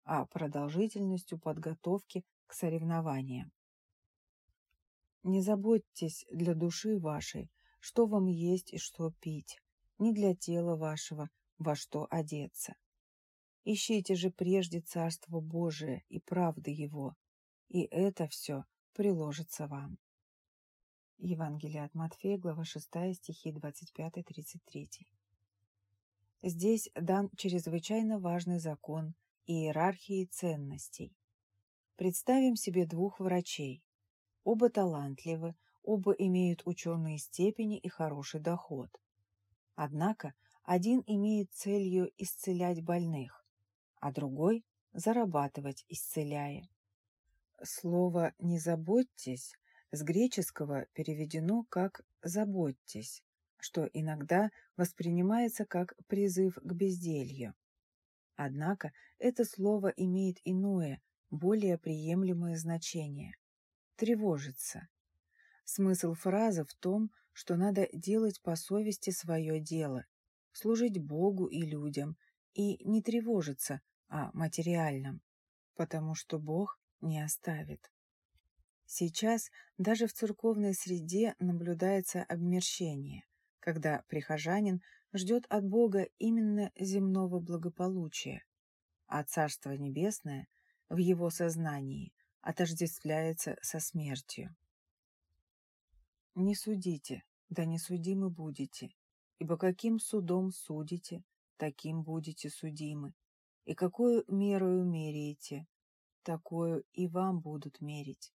а продолжительностью подготовки к соревнованиям. Не заботьтесь для души вашей, что вам есть и что пить, не для тела вашего, во что одеться. Ищите же прежде Царство Божие и правды Его, и это все приложится вам. Евангелие от Матфея, глава 6, стихи 25-33. Здесь дан чрезвычайно важный закон иерархии ценностей. Представим себе двух врачей. Оба талантливы, оба имеют ученые степени и хороший доход. Однако один имеет целью исцелять больных, а другой – зарабатывать, исцеляя. Слово «не заботьтесь» с греческого переведено как «заботьтесь», что иногда воспринимается как призыв к безделью. Однако это слово имеет иное, более приемлемое значение – тревожиться. Смысл фразы в том, что надо делать по совести свое дело, служить Богу и людям и не тревожиться о материальном, потому что Бог не оставит. Сейчас даже в церковной среде наблюдается обмерщение, когда прихожанин ждет от Бога именно земного благополучия, а Царство Небесное в его сознании отождествляется со смертью. Не судите, да не судимы будете, ибо каким судом судите, таким будете судимы, и какую мерою меряете, такую и вам будут мерить.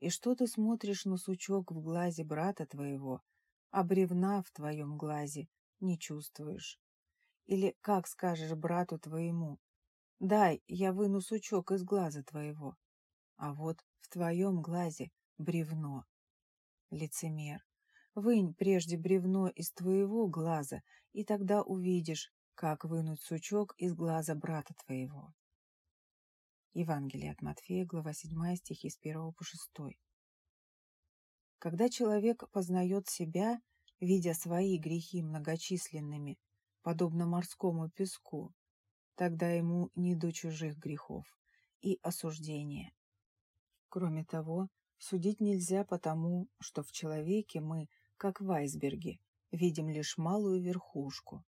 И что ты смотришь на сучок в глазе брата твоего, а бревна в твоем глазе не чувствуешь? Или как скажешь брату твоему, дай, я выну сучок из глаза твоего, а вот в твоем глазе бревно. Лицемер, вынь прежде бревно из твоего глаза, и тогда увидишь, как вынуть сучок из глаза брата твоего. Евангелие от Матфея, глава 7, стихи с 1 по 6. Когда человек познает себя, видя свои грехи многочисленными, подобно морскому песку, тогда ему не до чужих грехов и осуждения. Кроме того, судить нельзя потому, что в человеке мы, как в айсберге, видим лишь малую верхушку.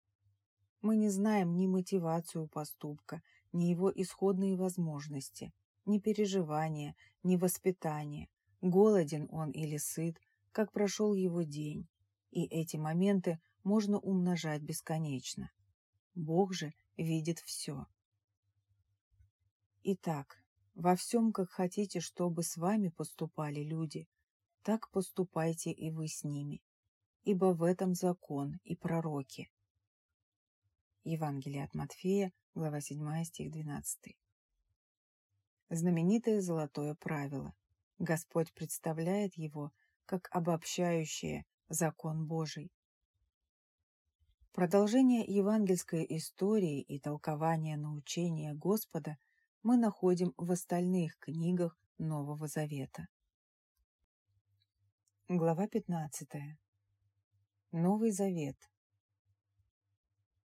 Мы не знаем ни мотивацию поступка, ни его исходные возможности, ни переживания, ни воспитания, голоден он или сыт, как прошел его день. И эти моменты можно умножать бесконечно. Бог же видит все. Итак, во всем, как хотите, чтобы с вами поступали люди, так поступайте и вы с ними, ибо в этом закон и пророки. Евангелие от Матфея, глава 7, стих 12. Знаменитое золотое правило. Господь представляет его как обобщающее закон Божий. Продолжение евангельской истории и толкование научения Господа мы находим в остальных книгах Нового Завета. Глава 15. Новый Завет.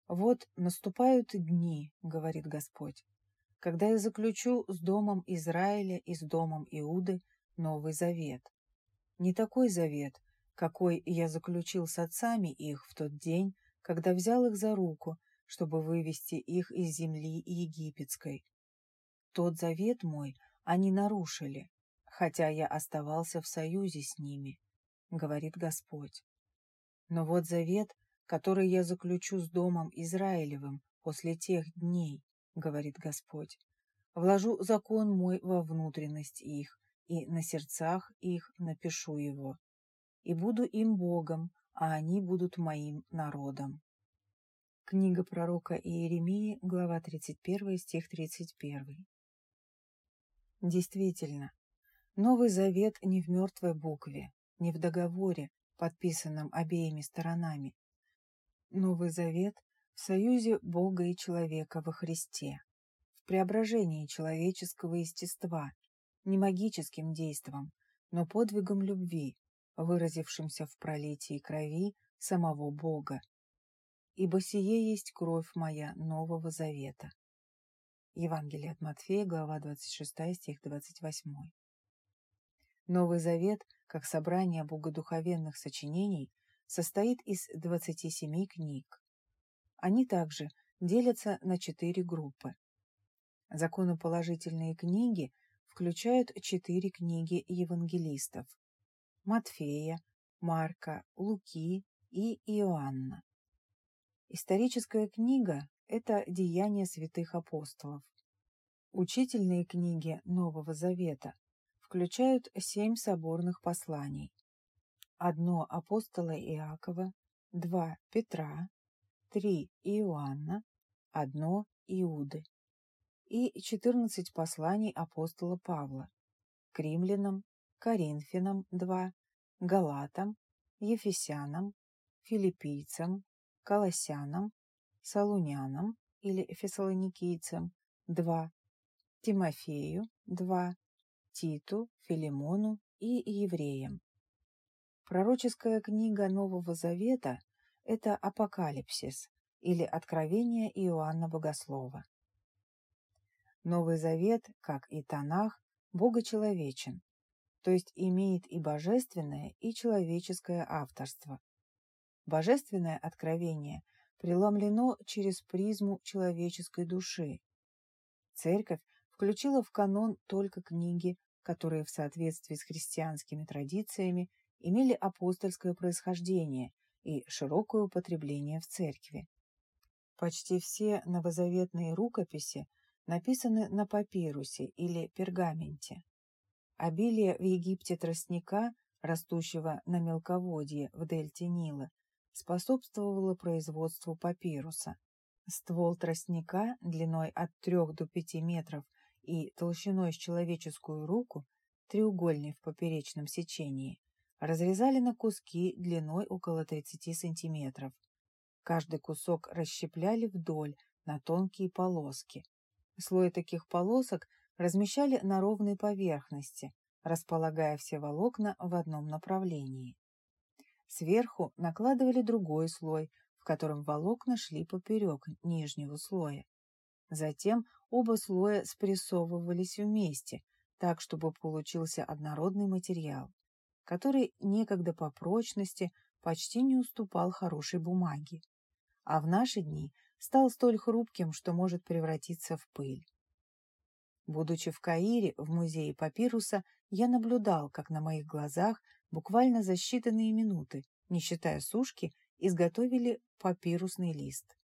«Вот наступают дни, — говорит Господь, — когда я заключу с домом Израиля и с домом Иуды Новый Завет. Не такой завет, какой я заключил с отцами их в тот день, когда взял их за руку, чтобы вывести их из земли египетской. Тот завет мой они нарушили, хотя я оставался в союзе с ними, — говорит Господь. Но вот завет, который я заключу с домом Израилевым после тех дней, говорит Господь. Вложу закон мой во внутренность их, и на сердцах их напишу его. И буду им Богом, а они будут моим народом. Книга пророка Иеремии, глава 31, стих 31. Действительно, Новый Завет не в мертвой букве, не в договоре, подписанном обеими сторонами, Новый Завет в союзе Бога и человека во Христе, в преображении человеческого естества, не магическим действом, но подвигом любви, выразившимся в пролитии крови самого Бога. Ибо сие есть кровь моя Нового Завета. Евангелие от Матфея, глава 26, стих 28. Новый Завет, как собрание богодуховенных сочинений, состоит из 27 книг. Они также делятся на четыре группы. Законоположительные книги включают четыре книги евангелистов – Матфея, Марка, Луки и Иоанна. Историческая книга – это деяния святых апостолов. Учительные книги Нового Завета включают семь соборных посланий – одно апостола Иакова, два Петра, три Иоанна, одно Иуды и четырнадцать посланий апостола Павла к римлянам, коринфянам два, галатам, ефесянам, филиппийцам, колоссянам, салунянам или фессалоникийцам два, Тимофею – 2, Титу, Филимону и евреям. Пророческая книга Нового Завета – это Апокалипсис или Откровение Иоанна Богослова. Новый Завет, как и Танах, богочеловечен, то есть имеет и божественное, и человеческое авторство. Божественное откровение преломлено через призму человеческой души. Церковь включила в канон только книги, которые в соответствии с христианскими традициями имели апостольское происхождение и широкое употребление в церкви. Почти все новозаветные рукописи написаны на папирусе или пергаменте. Обилие в Египте тростника, растущего на мелководье в дельте Нила, способствовало производству папируса. Ствол тростника длиной от 3 до 5 метров и толщиной с человеческую руку, треугольный в поперечном сечении, разрезали на куски длиной около 30 сантиметров. Каждый кусок расщепляли вдоль на тонкие полоски. Слой таких полосок размещали на ровной поверхности, располагая все волокна в одном направлении. Сверху накладывали другой слой, в котором волокна шли поперек нижнего слоя. Затем оба слоя спрессовывались вместе, так, чтобы получился однородный материал, который некогда по прочности почти не уступал хорошей бумаге, а в наши дни стал столь хрупким, что может превратиться в пыль. Будучи в Каире, в музее папируса, я наблюдал, как на моих глазах буквально за считанные минуты, не считая сушки, изготовили папирусный лист.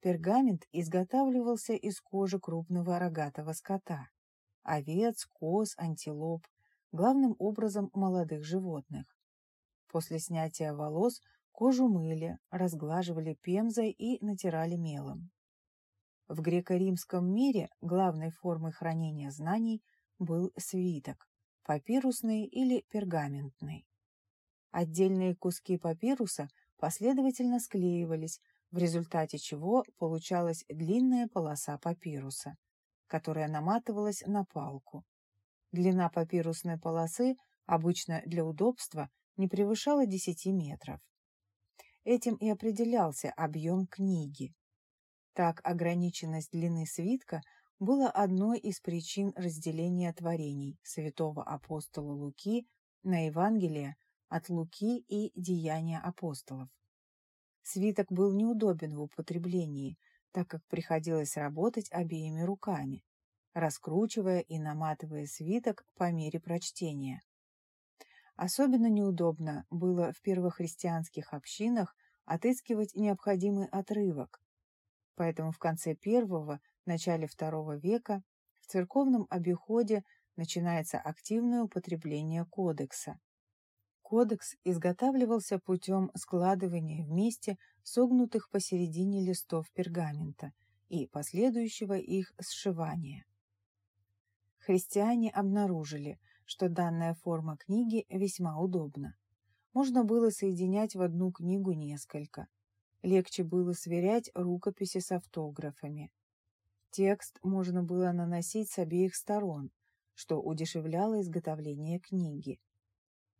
Пергамент изготавливался из кожи крупного рогатого скота – овец, коз, антилоп, главным образом молодых животных. После снятия волос кожу мыли, разглаживали пемзой и натирали мелом. В греко-римском мире главной формой хранения знаний был свиток – папирусный или пергаментный. Отдельные куски папируса последовательно склеивались, в результате чего получалась длинная полоса папируса, которая наматывалась на палку. Длина папирусной полосы обычно для удобства не превышала 10 метров. Этим и определялся объем книги. Так ограниченность длины свитка была одной из причин разделения творений святого апостола Луки на Евангелие от Луки и Деяния апостолов. Свиток был неудобен в употреблении, так как приходилось работать обеими руками, раскручивая и наматывая свиток по мере прочтения. Особенно неудобно было в первохристианских общинах отыскивать необходимый отрывок, поэтому в конце первого, начале второго века в церковном обиходе начинается активное употребление кодекса. Кодекс изготавливался путем складывания вместе согнутых посередине листов пергамента и последующего их сшивания. Христиане обнаружили, что данная форма книги весьма удобна. Можно было соединять в одну книгу несколько. Легче было сверять рукописи с автографами. Текст можно было наносить с обеих сторон, что удешевляло изготовление книги.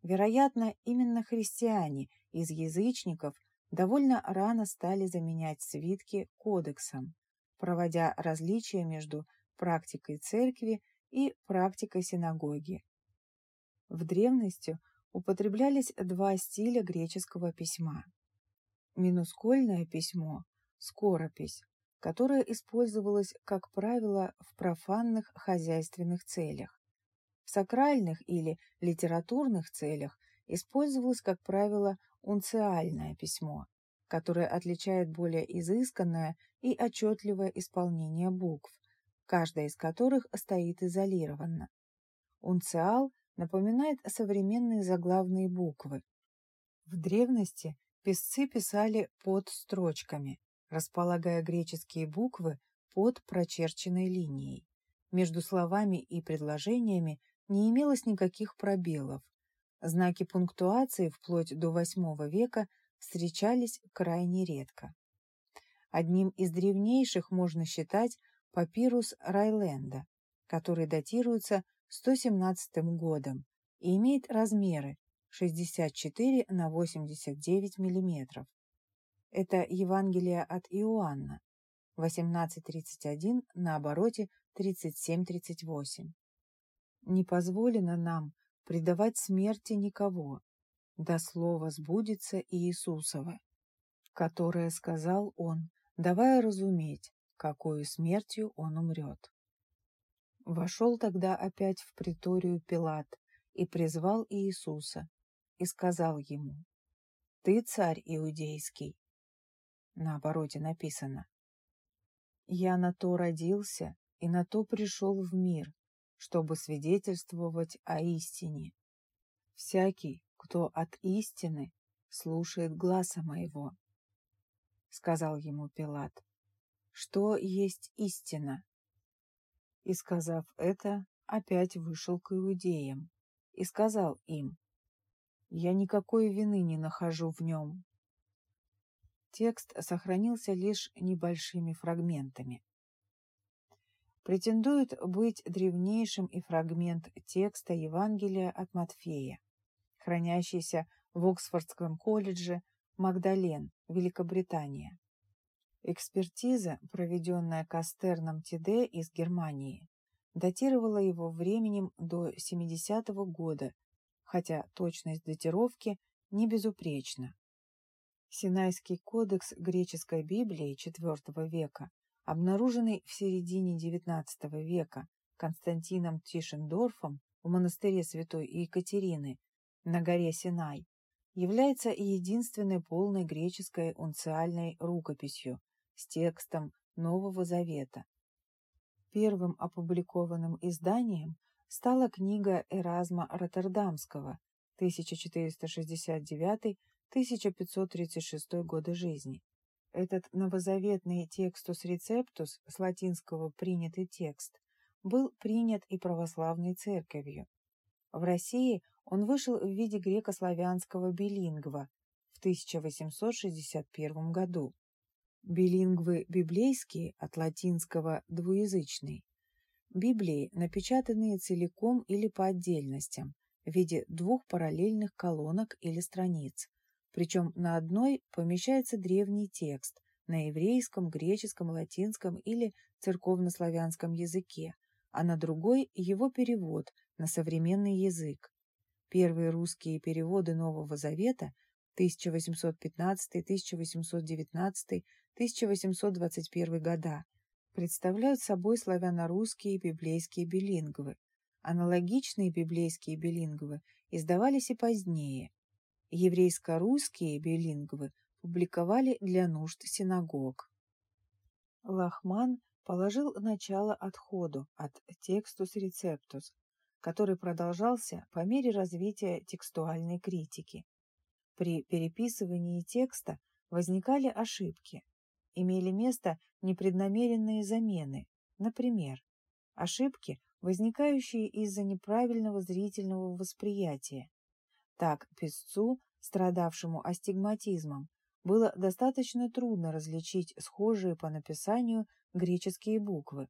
Вероятно, именно христиане из язычников довольно рано стали заменять свитки кодексом, проводя различия между практикой церкви и практикой синагоги. В древности употреблялись два стиля греческого письма. Минускольное письмо – скоропись, которая использовалась, как правило, в профанных хозяйственных целях, в сакральных или литературных целях использовалось, как правило, унциальное письмо, которое отличает более изысканное и отчетливое исполнение букв, каждая из которых стоит изолированно. Унциал напоминает современные заглавные буквы. В древности писцы писали под строчками, располагая греческие буквы под прочерченной линией. Между словами и предложениями не имелось никаких пробелов. Знаки пунктуации вплоть до VIII века встречались крайне редко. Одним из древнейших можно считать папирус Райленда, который датируется 117 годом и имеет размеры 64 на 89 мм. Это Евангелие от Иоанна, 18.31 на обороте 37.38. Не позволено нам предавать смерти никого, до слова сбудется Иисусова, которое сказал он, давая разуметь, какую смертью он умрет. Вошел тогда опять в приторию Пилат и призвал Иисуса, и сказал ему, «Ты царь иудейский». На обороте написано, «Я на то родился и на то пришел в мир, чтобы свидетельствовать о истине. Всякий, кто от истины слушает гласа моего. Сказал ему Пилат, что есть истина. И, сказав это, опять вышел к иудеям и сказал им, «Я никакой вины не нахожу в нем». Текст сохранился лишь небольшими фрагментами. Претендует быть древнейшим и фрагмент текста Евангелия от Матфея хранящийся в Оксфордском колледже Магдален, Великобритания. Экспертиза, проведенная Кастерном ТД из Германии, датировала его временем до 70-го года, хотя точность датировки не безупречна. Синайский кодекс греческой Библии IV века, обнаруженный в середине XIX века Константином Тишендорфом в монастыре святой Екатерины на горе Синай, является единственной полной греческой унциальной рукописью с текстом Нового Завета. Первым опубликованным изданием стала книга Эразма Роттердамского 1469-1536 годы жизни. Этот новозаветный текстус рецептус с латинского принятый текст был принят и православной церковью. В России он вышел в виде греко-славянского билингва в 1861 году. Билингвы библейские от латинского «двуязычный». Библии, напечатанные целиком или по отдельностям, в виде двух параллельных колонок или страниц. Причем на одной помещается древний текст на еврейском, греческом, латинском или церковнославянском языке, а на другой его перевод на современный язык. Первые русские переводы Нового Завета 1815, 1819, 1821 года представляют собой славяно-русские библейские билингвы. Аналогичные библейские билингвы издавались и позднее. Еврейско-русские билингвы публиковали для нужд синагог. Лахман положил начало отходу от «Текстус рецептус», который продолжался по мере развития текстуальной критики. При переписывании текста возникали ошибки, имели место непреднамеренные замены, например, ошибки, возникающие из-за неправильного зрительного восприятия. Так, писцу, страдавшему астигматизмом, было достаточно трудно различить схожие по написанию греческие буквы.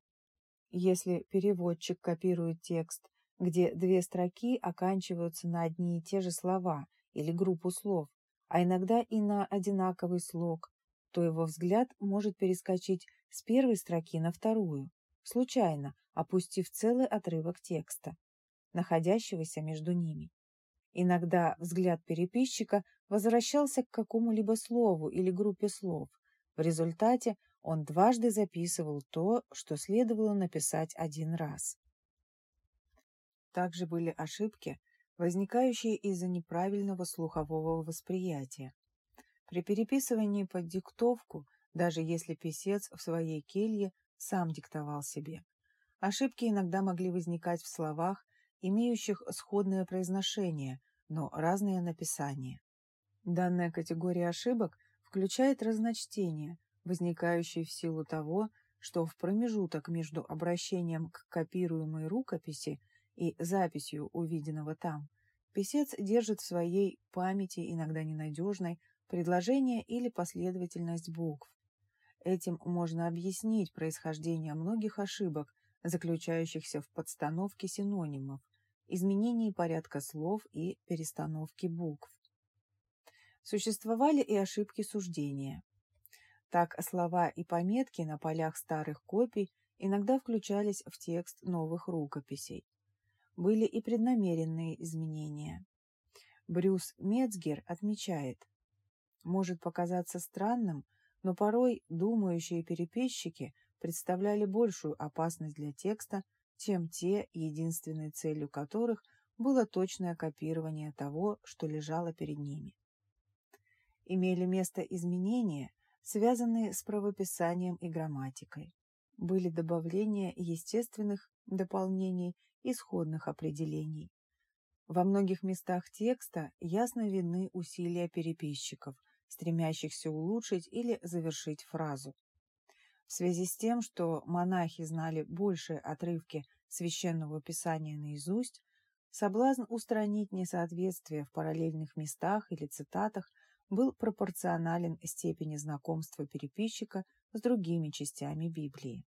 Если переводчик копирует текст где две строки оканчиваются на одни и те же слова или группу слов, а иногда и на одинаковый слог, то его взгляд может перескочить с первой строки на вторую, случайно опустив целый отрывок текста, находящегося между ними. Иногда взгляд переписчика возвращался к какому-либо слову или группе слов. В результате он дважды записывал то, что следовало написать один раз. Также были ошибки, возникающие из-за неправильного слухового восприятия. При переписывании под диктовку, даже если писец в своей келье сам диктовал себе, ошибки иногда могли возникать в словах, имеющих сходное произношение, но разное написание. Данная категория ошибок включает разночтения, возникающие в силу того, что в промежуток между обращением к копируемой рукописи и записью увиденного там, писец держит в своей памяти, иногда ненадежной, предложение или последовательность букв. Этим можно объяснить происхождение многих ошибок, заключающихся в подстановке синонимов, изменении порядка слов и перестановке букв. Существовали и ошибки суждения. Так слова и пометки на полях старых копий иногда включались в текст новых рукописей. Были и преднамеренные изменения. Брюс Мецгер отмечает, может показаться странным, но порой думающие переписчики представляли большую опасность для текста, чем те, единственной целью которых было точное копирование того, что лежало перед ними. Имели место изменения, связанные с правописанием и грамматикой. Были добавления естественных дополнений исходных определений. Во многих местах текста ясно видны усилия переписчиков, стремящихся улучшить или завершить фразу. В связи с тем, что монахи знали большие отрывки священного писания наизусть, соблазн устранить несоответствие в параллельных местах или цитатах был пропорционален степени знакомства переписчика с другими частями Библии.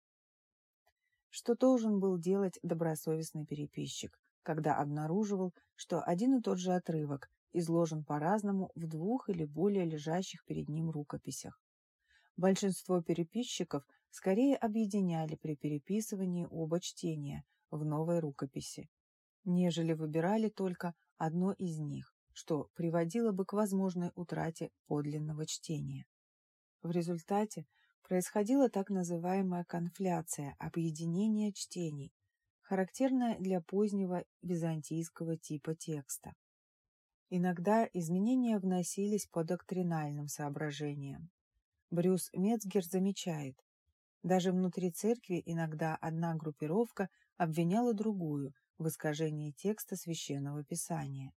Что должен был делать добросовестный переписчик, когда обнаруживал, что один и тот же отрывок изложен по-разному в двух или более лежащих перед ним рукописях? Большинство переписчиков скорее объединяли при переписывании оба чтения в новой рукописи, нежели выбирали только одно из них, что приводило бы к возможной утрате подлинного чтения. В результате происходила так называемая конфляция, объединение чтений, характерная для позднего византийского типа текста. Иногда изменения вносились по доктринальным соображениям, Брюс Мецгер замечает, даже внутри церкви иногда одна группировка обвиняла другую в искажении текста священного писания.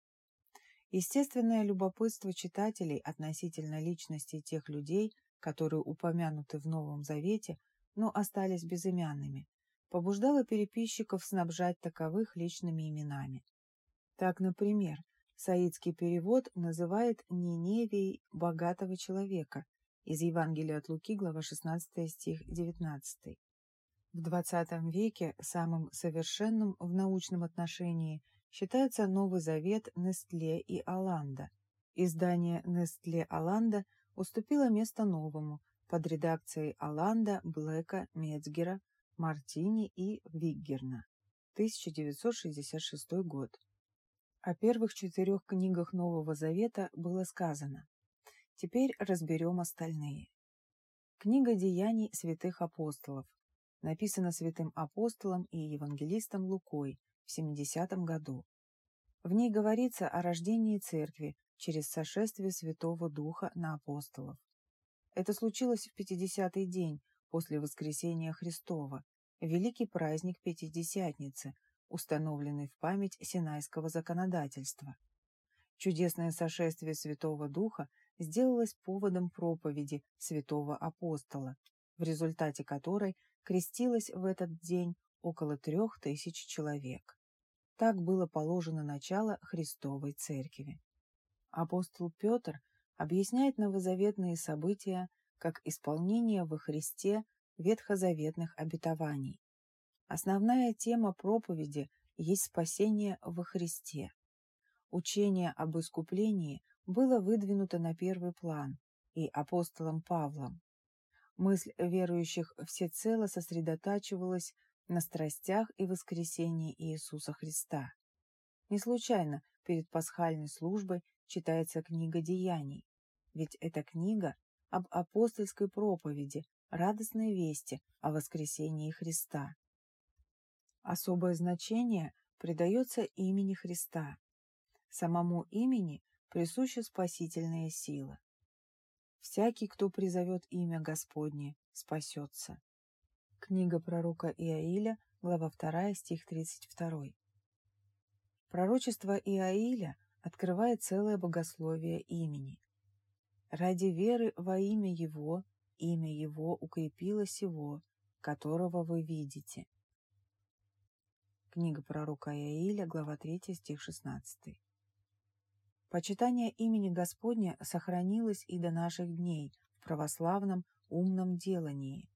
Естественное любопытство читателей относительно личности тех людей, которые упомянуты в Новом Завете, но остались безымянными, побуждало переписчиков снабжать таковых личными именами. Так, например, саидский перевод называет Ниневией богатого человека, из Евангелия от Луки, глава 16, стих 19. В XX веке самым совершенным в научном отношении считается Новый Завет Нестле и Аланда. Издание Нестле Аланда уступило место новому под редакцией Аланда, Блэка, Мецгера, Мартини и Виггерна. 1966 год. О первых четырех книгах Нового Завета было сказано Теперь разберем остальные. Книга деяний святых апостолов. Написана святым апостолом и евангелистом Лукой в 70 году. В ней говорится о рождении церкви через сошествие Святого Духа на апостолов. Это случилось в 50-й день после воскресения Христова, великий праздник Пятидесятницы, установленный в память Синайского законодательства. Чудесное сошествие Святого Духа сделалось поводом проповеди святого апостола, в результате которой крестилось в этот день около трех тысяч человек. Так было положено начало Христовой Церкви. Апостол Петр объясняет новозаветные события как исполнение во Христе ветхозаветных обетований. Основная тема проповеди есть спасение во Христе. Учение об искуплении было выдвинуто на первый план и апостолом Павлом. Мысль верующих всецело сосредотачивалась на страстях и воскресении Иисуса Христа. Не случайно перед пасхальной службой читается книга Деяний, ведь эта книга об апостольской проповеди, радостной вести о воскресении Христа. Особое значение придается имени Христа. Самому имени присуща спасительная сила. Всякий, кто призовет имя Господне, спасется. Книга пророка Иаиля, глава 2, стих 32. Пророчество Иаиля открывает целое богословие имени. Ради веры во имя Его, имя Его укрепило сего, которого вы видите. Книга пророка Иаиля, глава 3, стих 16. Почитание имени Господня сохранилось и до наших дней в православном умном делании.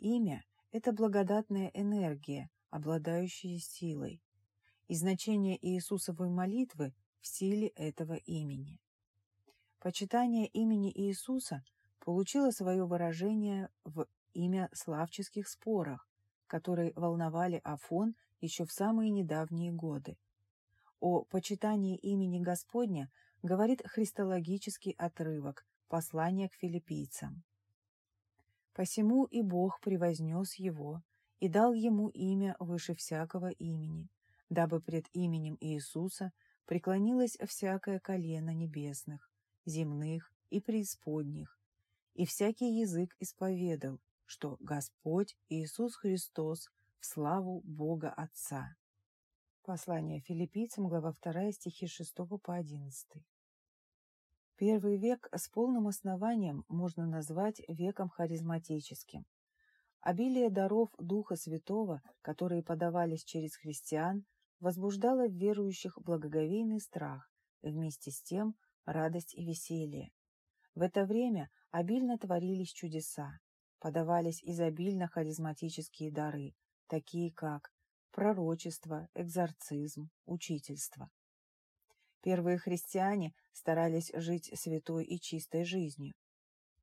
Имя – это благодатная энергия, обладающая силой, и значение Иисусовой молитвы в силе этого имени. Почитание имени Иисуса получило свое выражение в имя славческих спорах, которые волновали Афон еще в самые недавние годы. О почитании имени Господня говорит христологический отрывок послания к филиппийцам. «Посему и Бог превознес его и дал ему имя выше всякого имени, дабы пред именем Иисуса преклонилось всякое колено небесных, земных и преисподних, и всякий язык исповедал, что Господь Иисус Христос в славу Бога Отца. Послание филиппийцам, глава 2, стихи 6 по 11. Первый век с полным основанием можно назвать веком харизматическим. Обилие даров Духа Святого, которые подавались через христиан, возбуждало в верующих благоговейный страх, вместе с тем радость и веселье. В это время обильно творились чудеса, подавались изобильно харизматические дары, такие как пророчество, экзорцизм, учительство. Первые христиане старались жить святой и чистой жизнью.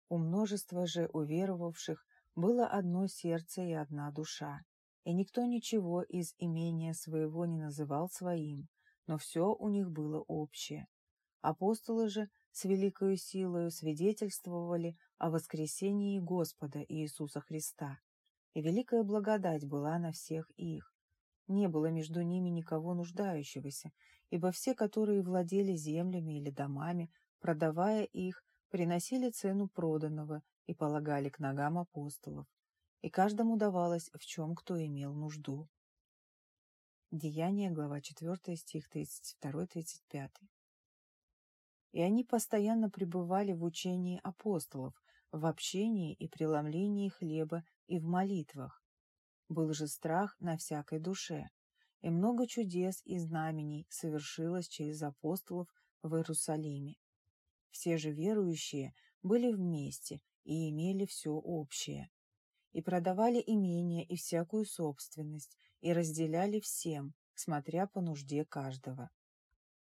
У множества же уверовавших было одно сердце и одна душа, и никто ничего из имения своего не называл своим, но все у них было общее. Апостолы же с великою силою свидетельствовали о воскресении Господа Иисуса Христа, и великая благодать была на всех их. Не было между ними никого нуждающегося, ибо все, которые владели землями или домами, продавая их, приносили цену проданного и полагали к ногам апостолов, и каждому давалось, в чем кто имел нужду. Деяние, глава 4, стих 32-35. И они постоянно пребывали в учении апостолов, в общении и преломлении хлеба и в молитвах. Был же страх на всякой душе, и много чудес и знамений совершилось через апостолов в Иерусалиме. Все же верующие были вместе и имели все общее, и продавали имение и всякую собственность, и разделяли всем, смотря по нужде каждого.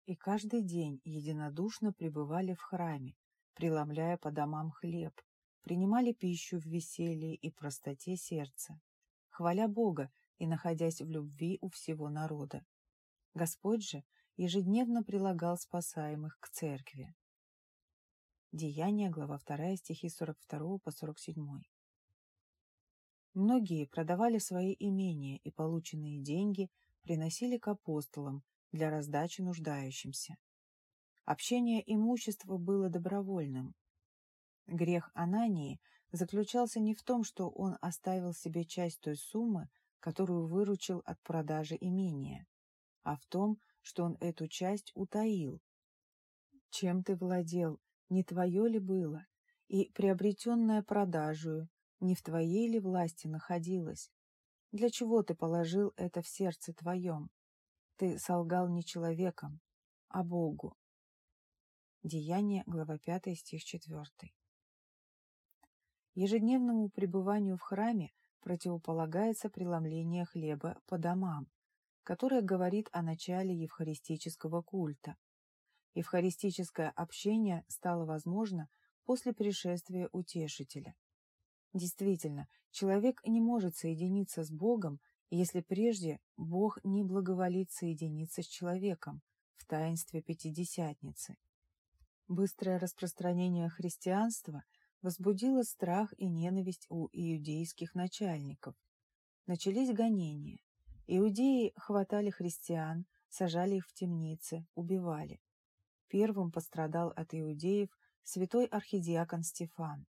И каждый день единодушно пребывали в храме, преломляя по домам хлеб, принимали пищу в веселье и простоте сердца, хваля Бога и находясь в любви у всего народа. Господь же ежедневно прилагал спасаемых к церкви. Деяния, глава 2, стихи 42 по 47. Многие продавали свои имения и полученные деньги приносили к апостолам для раздачи нуждающимся. Общение имущества было добровольным. Грех Анании заключался не в том, что он оставил себе часть той суммы, которую выручил от продажи имения, а в том, что он эту часть утаил. Чем ты владел, не твое ли было, и приобретенное продажею не в твоей ли власти находилось? Для чего ты положил это в сердце твоем? Ты солгал не человеком, а Богу. Деяние, глава 5, стих 4. Ежедневному пребыванию в храме противополагается преломление хлеба по домам, которое говорит о начале евхаристического культа. Евхаристическое общение стало возможно после пришествия Утешителя. Действительно, человек не может соединиться с Богом если прежде Бог не благоволит соединиться с человеком в таинстве Пятидесятницы. Быстрое распространение христианства возбудило страх и ненависть у иудейских начальников. Начались гонения. Иудеи хватали христиан, сажали их в темницы, убивали. Первым пострадал от иудеев святой архидиакон Стефан.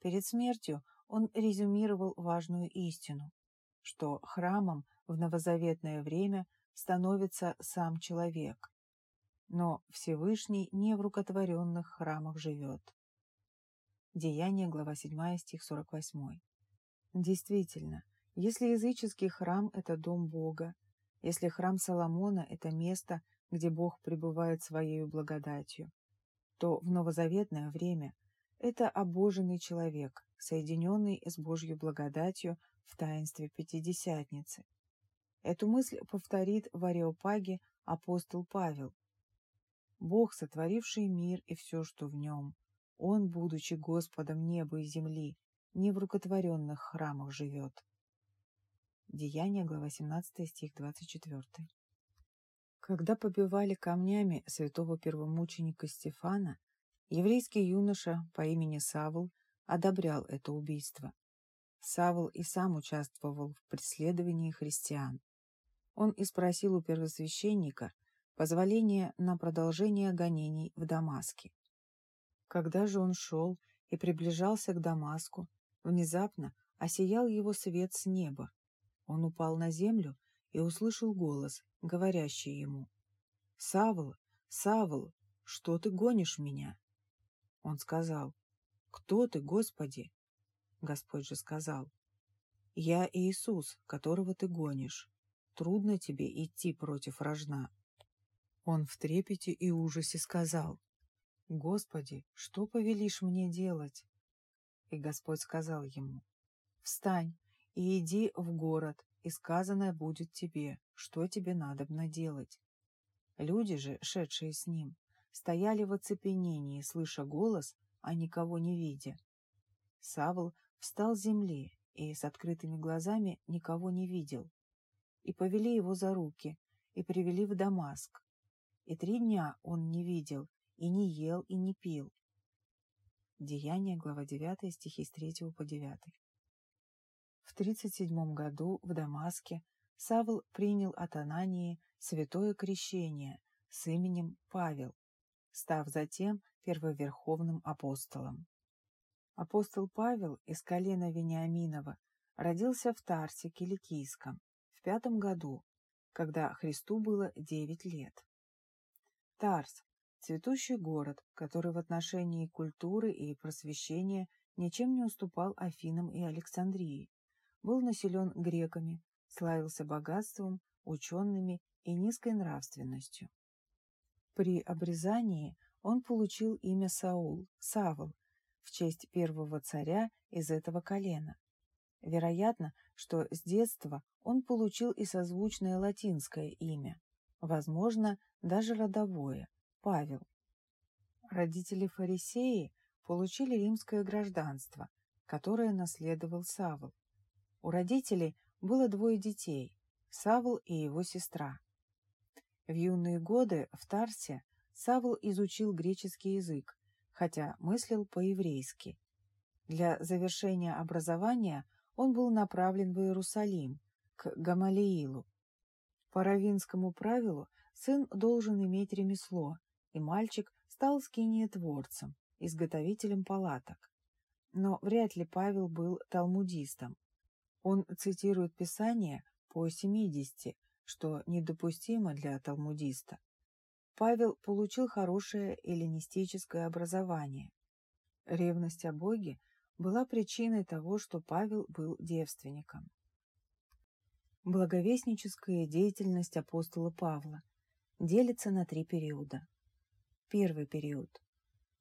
Перед смертью он резюмировал важную истину что храмом в новозаветное время становится сам человек. Но Всевышний не в рукотворенных храмах живет. Деяние, глава 7, стих 48. Действительно, если языческий храм – это дом Бога, если храм Соломона – это место, где Бог пребывает своей благодатью, то в новозаветное время Это обоженный человек, соединенный с Божьей благодатью в таинстве Пятидесятницы. Эту мысль повторит в Ареопаге апостол Павел. Бог, сотворивший мир и все, что в нем, Он, будучи Господом неба и земли, не в рукотворенных храмах живет. Деяние, глава 17, стих 24. Когда побивали камнями святого первомученика Стефана, еврейский юноша по имени Савл одобрял это убийство. Савл и сам участвовал в преследовании христиан. Он и спросил у первосвященника позволения на продолжение гонений в Дамаске. Когда же он шел и приближался к Дамаску, внезапно осиял его свет с неба. Он упал на землю и услышал голос, говорящий ему, «Савл, Савл, что ты гонишь меня?» Он сказал, «Кто ты, Господи?» Господь же сказал, «Я Иисус, которого ты гонишь. Трудно тебе идти против рожна». Он в трепете и ужасе сказал, «Господи, что повелишь мне делать?» И Господь сказал ему, «Встань и иди в город, и сказанное будет тебе, что тебе надобно делать». Люди же, шедшие с ним, стояли в оцепенении, слыша голос, а никого не видя. Савл встал с земли и с открытыми глазами никого не видел. И повели его за руки, и привели в Дамаск. И три дня он не видел, и не ел, и не пил. Деяние, глава 9, стихи с 3 по 9. В 37 году в Дамаске Савл принял от Анании святое крещение с именем Павел, став затем первоверховным апостолом. Апостол Павел из колена Вениаминова родился в Тарсе Киликийском в пятом году, когда Христу было девять лет. Тарс – цветущий город, который в отношении культуры и просвещения ничем не уступал Афинам и Александрии, был населен греками, славился богатством, учеными и низкой нравственностью. При обрезании он получил имя Саул, Савл, в честь первого царя из этого колена. Вероятно, что с детства он получил и созвучное латинское имя, возможно, даже родовое – Павел. Родители фарисеи получили римское гражданство, которое наследовал Савл. У родителей было двое детей – Савл и его сестра. В юные годы в Тарсе Савл изучил греческий язык, хотя мыслил по-еврейски. Для завершения образования он был направлен в Иерусалим, к Гамалиилу. По равинскому правилу сын должен иметь ремесло, и мальчик стал скиниетворцем, изготовителем палаток. Но вряд ли Павел был талмудистом. Он цитирует Писание по 70, что недопустимо для талмудиста. Павел получил хорошее эллинистическое образование. Ревность о Боге была причиной того, что Павел был девственником. Благовестническая деятельность апостола Павла делится на три периода. Первый период.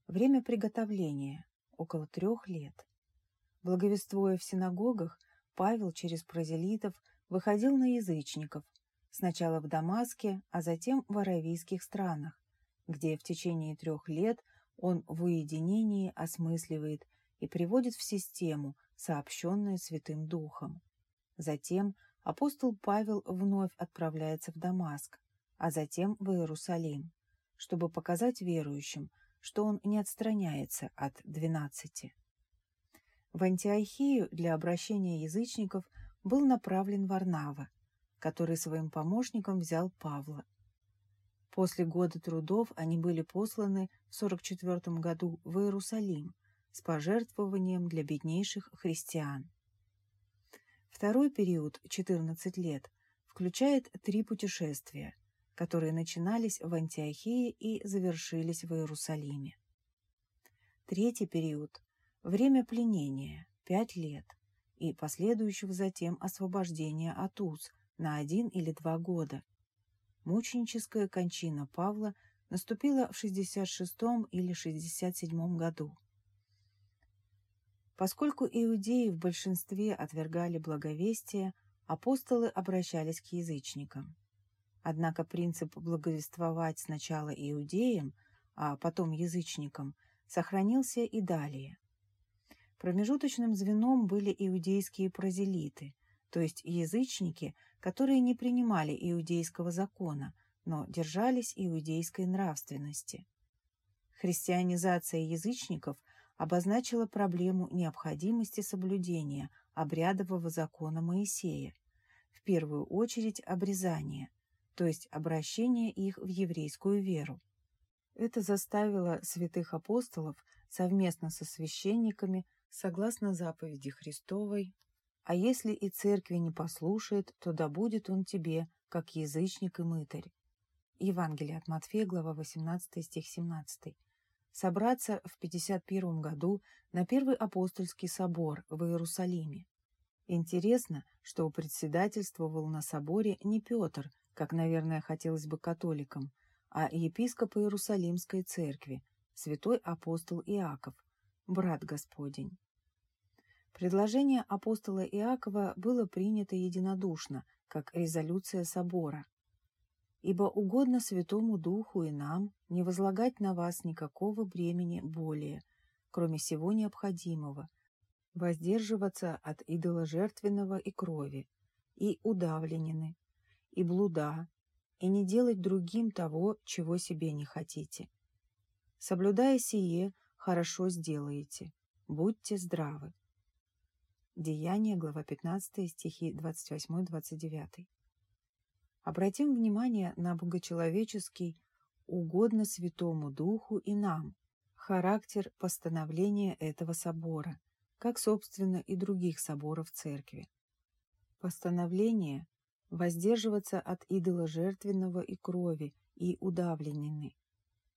Время приготовления – около трех лет. Благовествуя в синагогах, Павел через прозелитов выходил на язычников, сначала в Дамаске, а затем в аравийских странах, где в течение трех лет он в уединении осмысливает и приводит в систему, сообщенную Святым Духом. Затем апостол Павел вновь отправляется в Дамаск, а затем в Иерусалим, чтобы показать верующим, что он не отстраняется от двенадцати. В Антиохию для обращения язычников был направлен Варнава, который своим помощником взял Павла. После года трудов они были посланы в 44 году в Иерусалим с пожертвованием для беднейших христиан. Второй период, 14 лет, включает три путешествия, которые начинались в Антиохии и завершились в Иерусалиме. Третий период – время пленения, 5 лет, и последующего затем освобождения от уз на один или два года. Мученическая кончина Павла наступила в 66 или 67 году. Поскольку иудеи в большинстве отвергали благовестие, апостолы обращались к язычникам. Однако принцип благовествовать сначала иудеям, а потом язычникам, сохранился и далее. Промежуточным звеном были иудейские прозелиты, то есть язычники, которые не принимали иудейского закона, но держались иудейской нравственности. Христианизация язычников обозначила проблему необходимости соблюдения обрядового закона Моисея, в первую очередь обрезания, то есть обращение их в еврейскую веру. Это заставило святых апостолов совместно со священниками согласно заповеди Христовой, а если и церкви не послушает, то да будет он тебе, как язычник и мытарь. Евангелие от Матфея, глава 18, стих 17. Собраться в 51 году на Первый апостольский собор в Иерусалиме. Интересно, что председательствовал на соборе не Петр, как, наверное, хотелось бы католикам, а епископ Иерусалимской церкви, святой апостол Иаков, брат Господень. Предложение апостола Иакова было принято единодушно, как резолюция собора. «Ибо угодно Святому Духу и нам не возлагать на вас никакого бремени более, кроме всего необходимого, воздерживаться от идоложертвенного и крови, и удавленины, и блуда, и не делать другим того, чего себе не хотите. Соблюдая сие, хорошо сделаете. Будьте здравы. Деяния, глава 15, стихи 28-29. Обратим внимание на богочеловеческий, угодно Святому Духу и нам, характер постановления этого собора, как, собственно, и других соборов Церкви. Постановление – воздерживаться от идола жертвенного и крови и удавленины,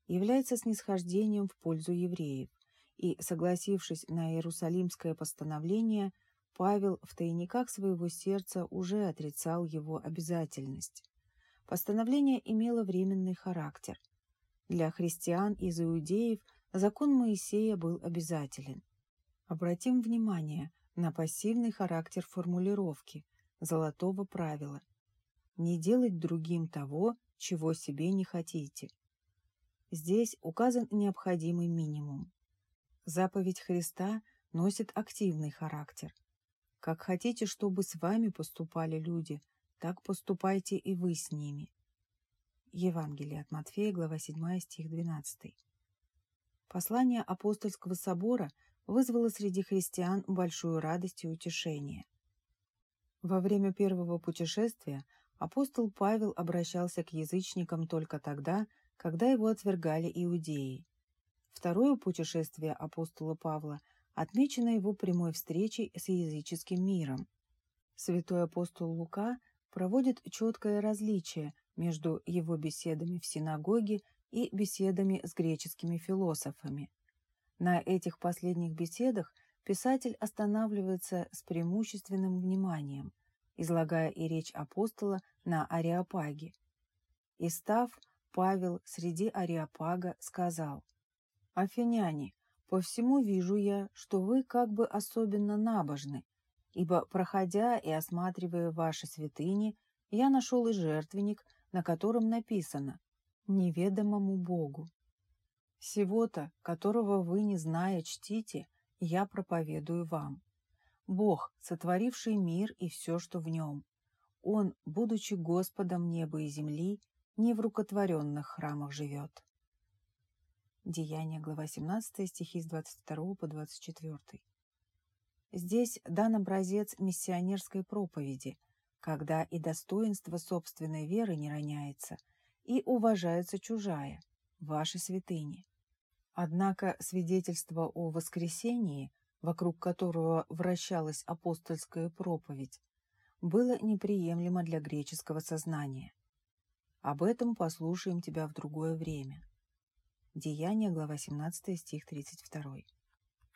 является снисхождением в пользу евреев, и, согласившись на Иерусалимское постановление, Павел в тайниках своего сердца уже отрицал его обязательность. Постановление имело временный характер. Для христиан из иудеев закон Моисея был обязателен. Обратим внимание на пассивный характер формулировки золотого правила «не делать другим того, чего себе не хотите». Здесь указан необходимый минимум. Заповедь Христа носит активный характер. Как хотите, чтобы с вами поступали люди, так поступайте и вы с ними. Евангелие от Матфея, глава 7, стих 12. Послание апостольского собора вызвало среди христиан большую радость и утешение. Во время первого путешествия апостол Павел обращался к язычникам только тогда, когда его отвергали иудеи. Второе путешествие апостола Павла – отмечена его прямой встречей с языческим миром. Святой апостол Лука проводит четкое различие между его беседами в синагоге и беседами с греческими философами. На этих последних беседах писатель останавливается с преимущественным вниманием, излагая и речь апостола на Ариапаге. И став, Павел среди Ариапага сказал, «Афиняне, по всему вижу я, что вы как бы особенно набожны, ибо, проходя и осматривая ваши святыни, я нашел и жертвенник, на котором написано «Неведомому Богу». Всего-то, которого вы, не зная, чтите, я проповедую вам. Бог, сотворивший мир и все, что в нем. Он, будучи Господом неба и земли, не в рукотворенных храмах живет. Деяния, глава 17, стихи с 22 по 24. Здесь дан образец миссионерской проповеди, когда и достоинство собственной веры не роняется, и уважается чужая, ваши святыни. Однако свидетельство о воскресении, вокруг которого вращалась апостольская проповедь, было неприемлемо для греческого сознания. Об этом послушаем тебя в другое время. Деяния, глава 17, стих 32.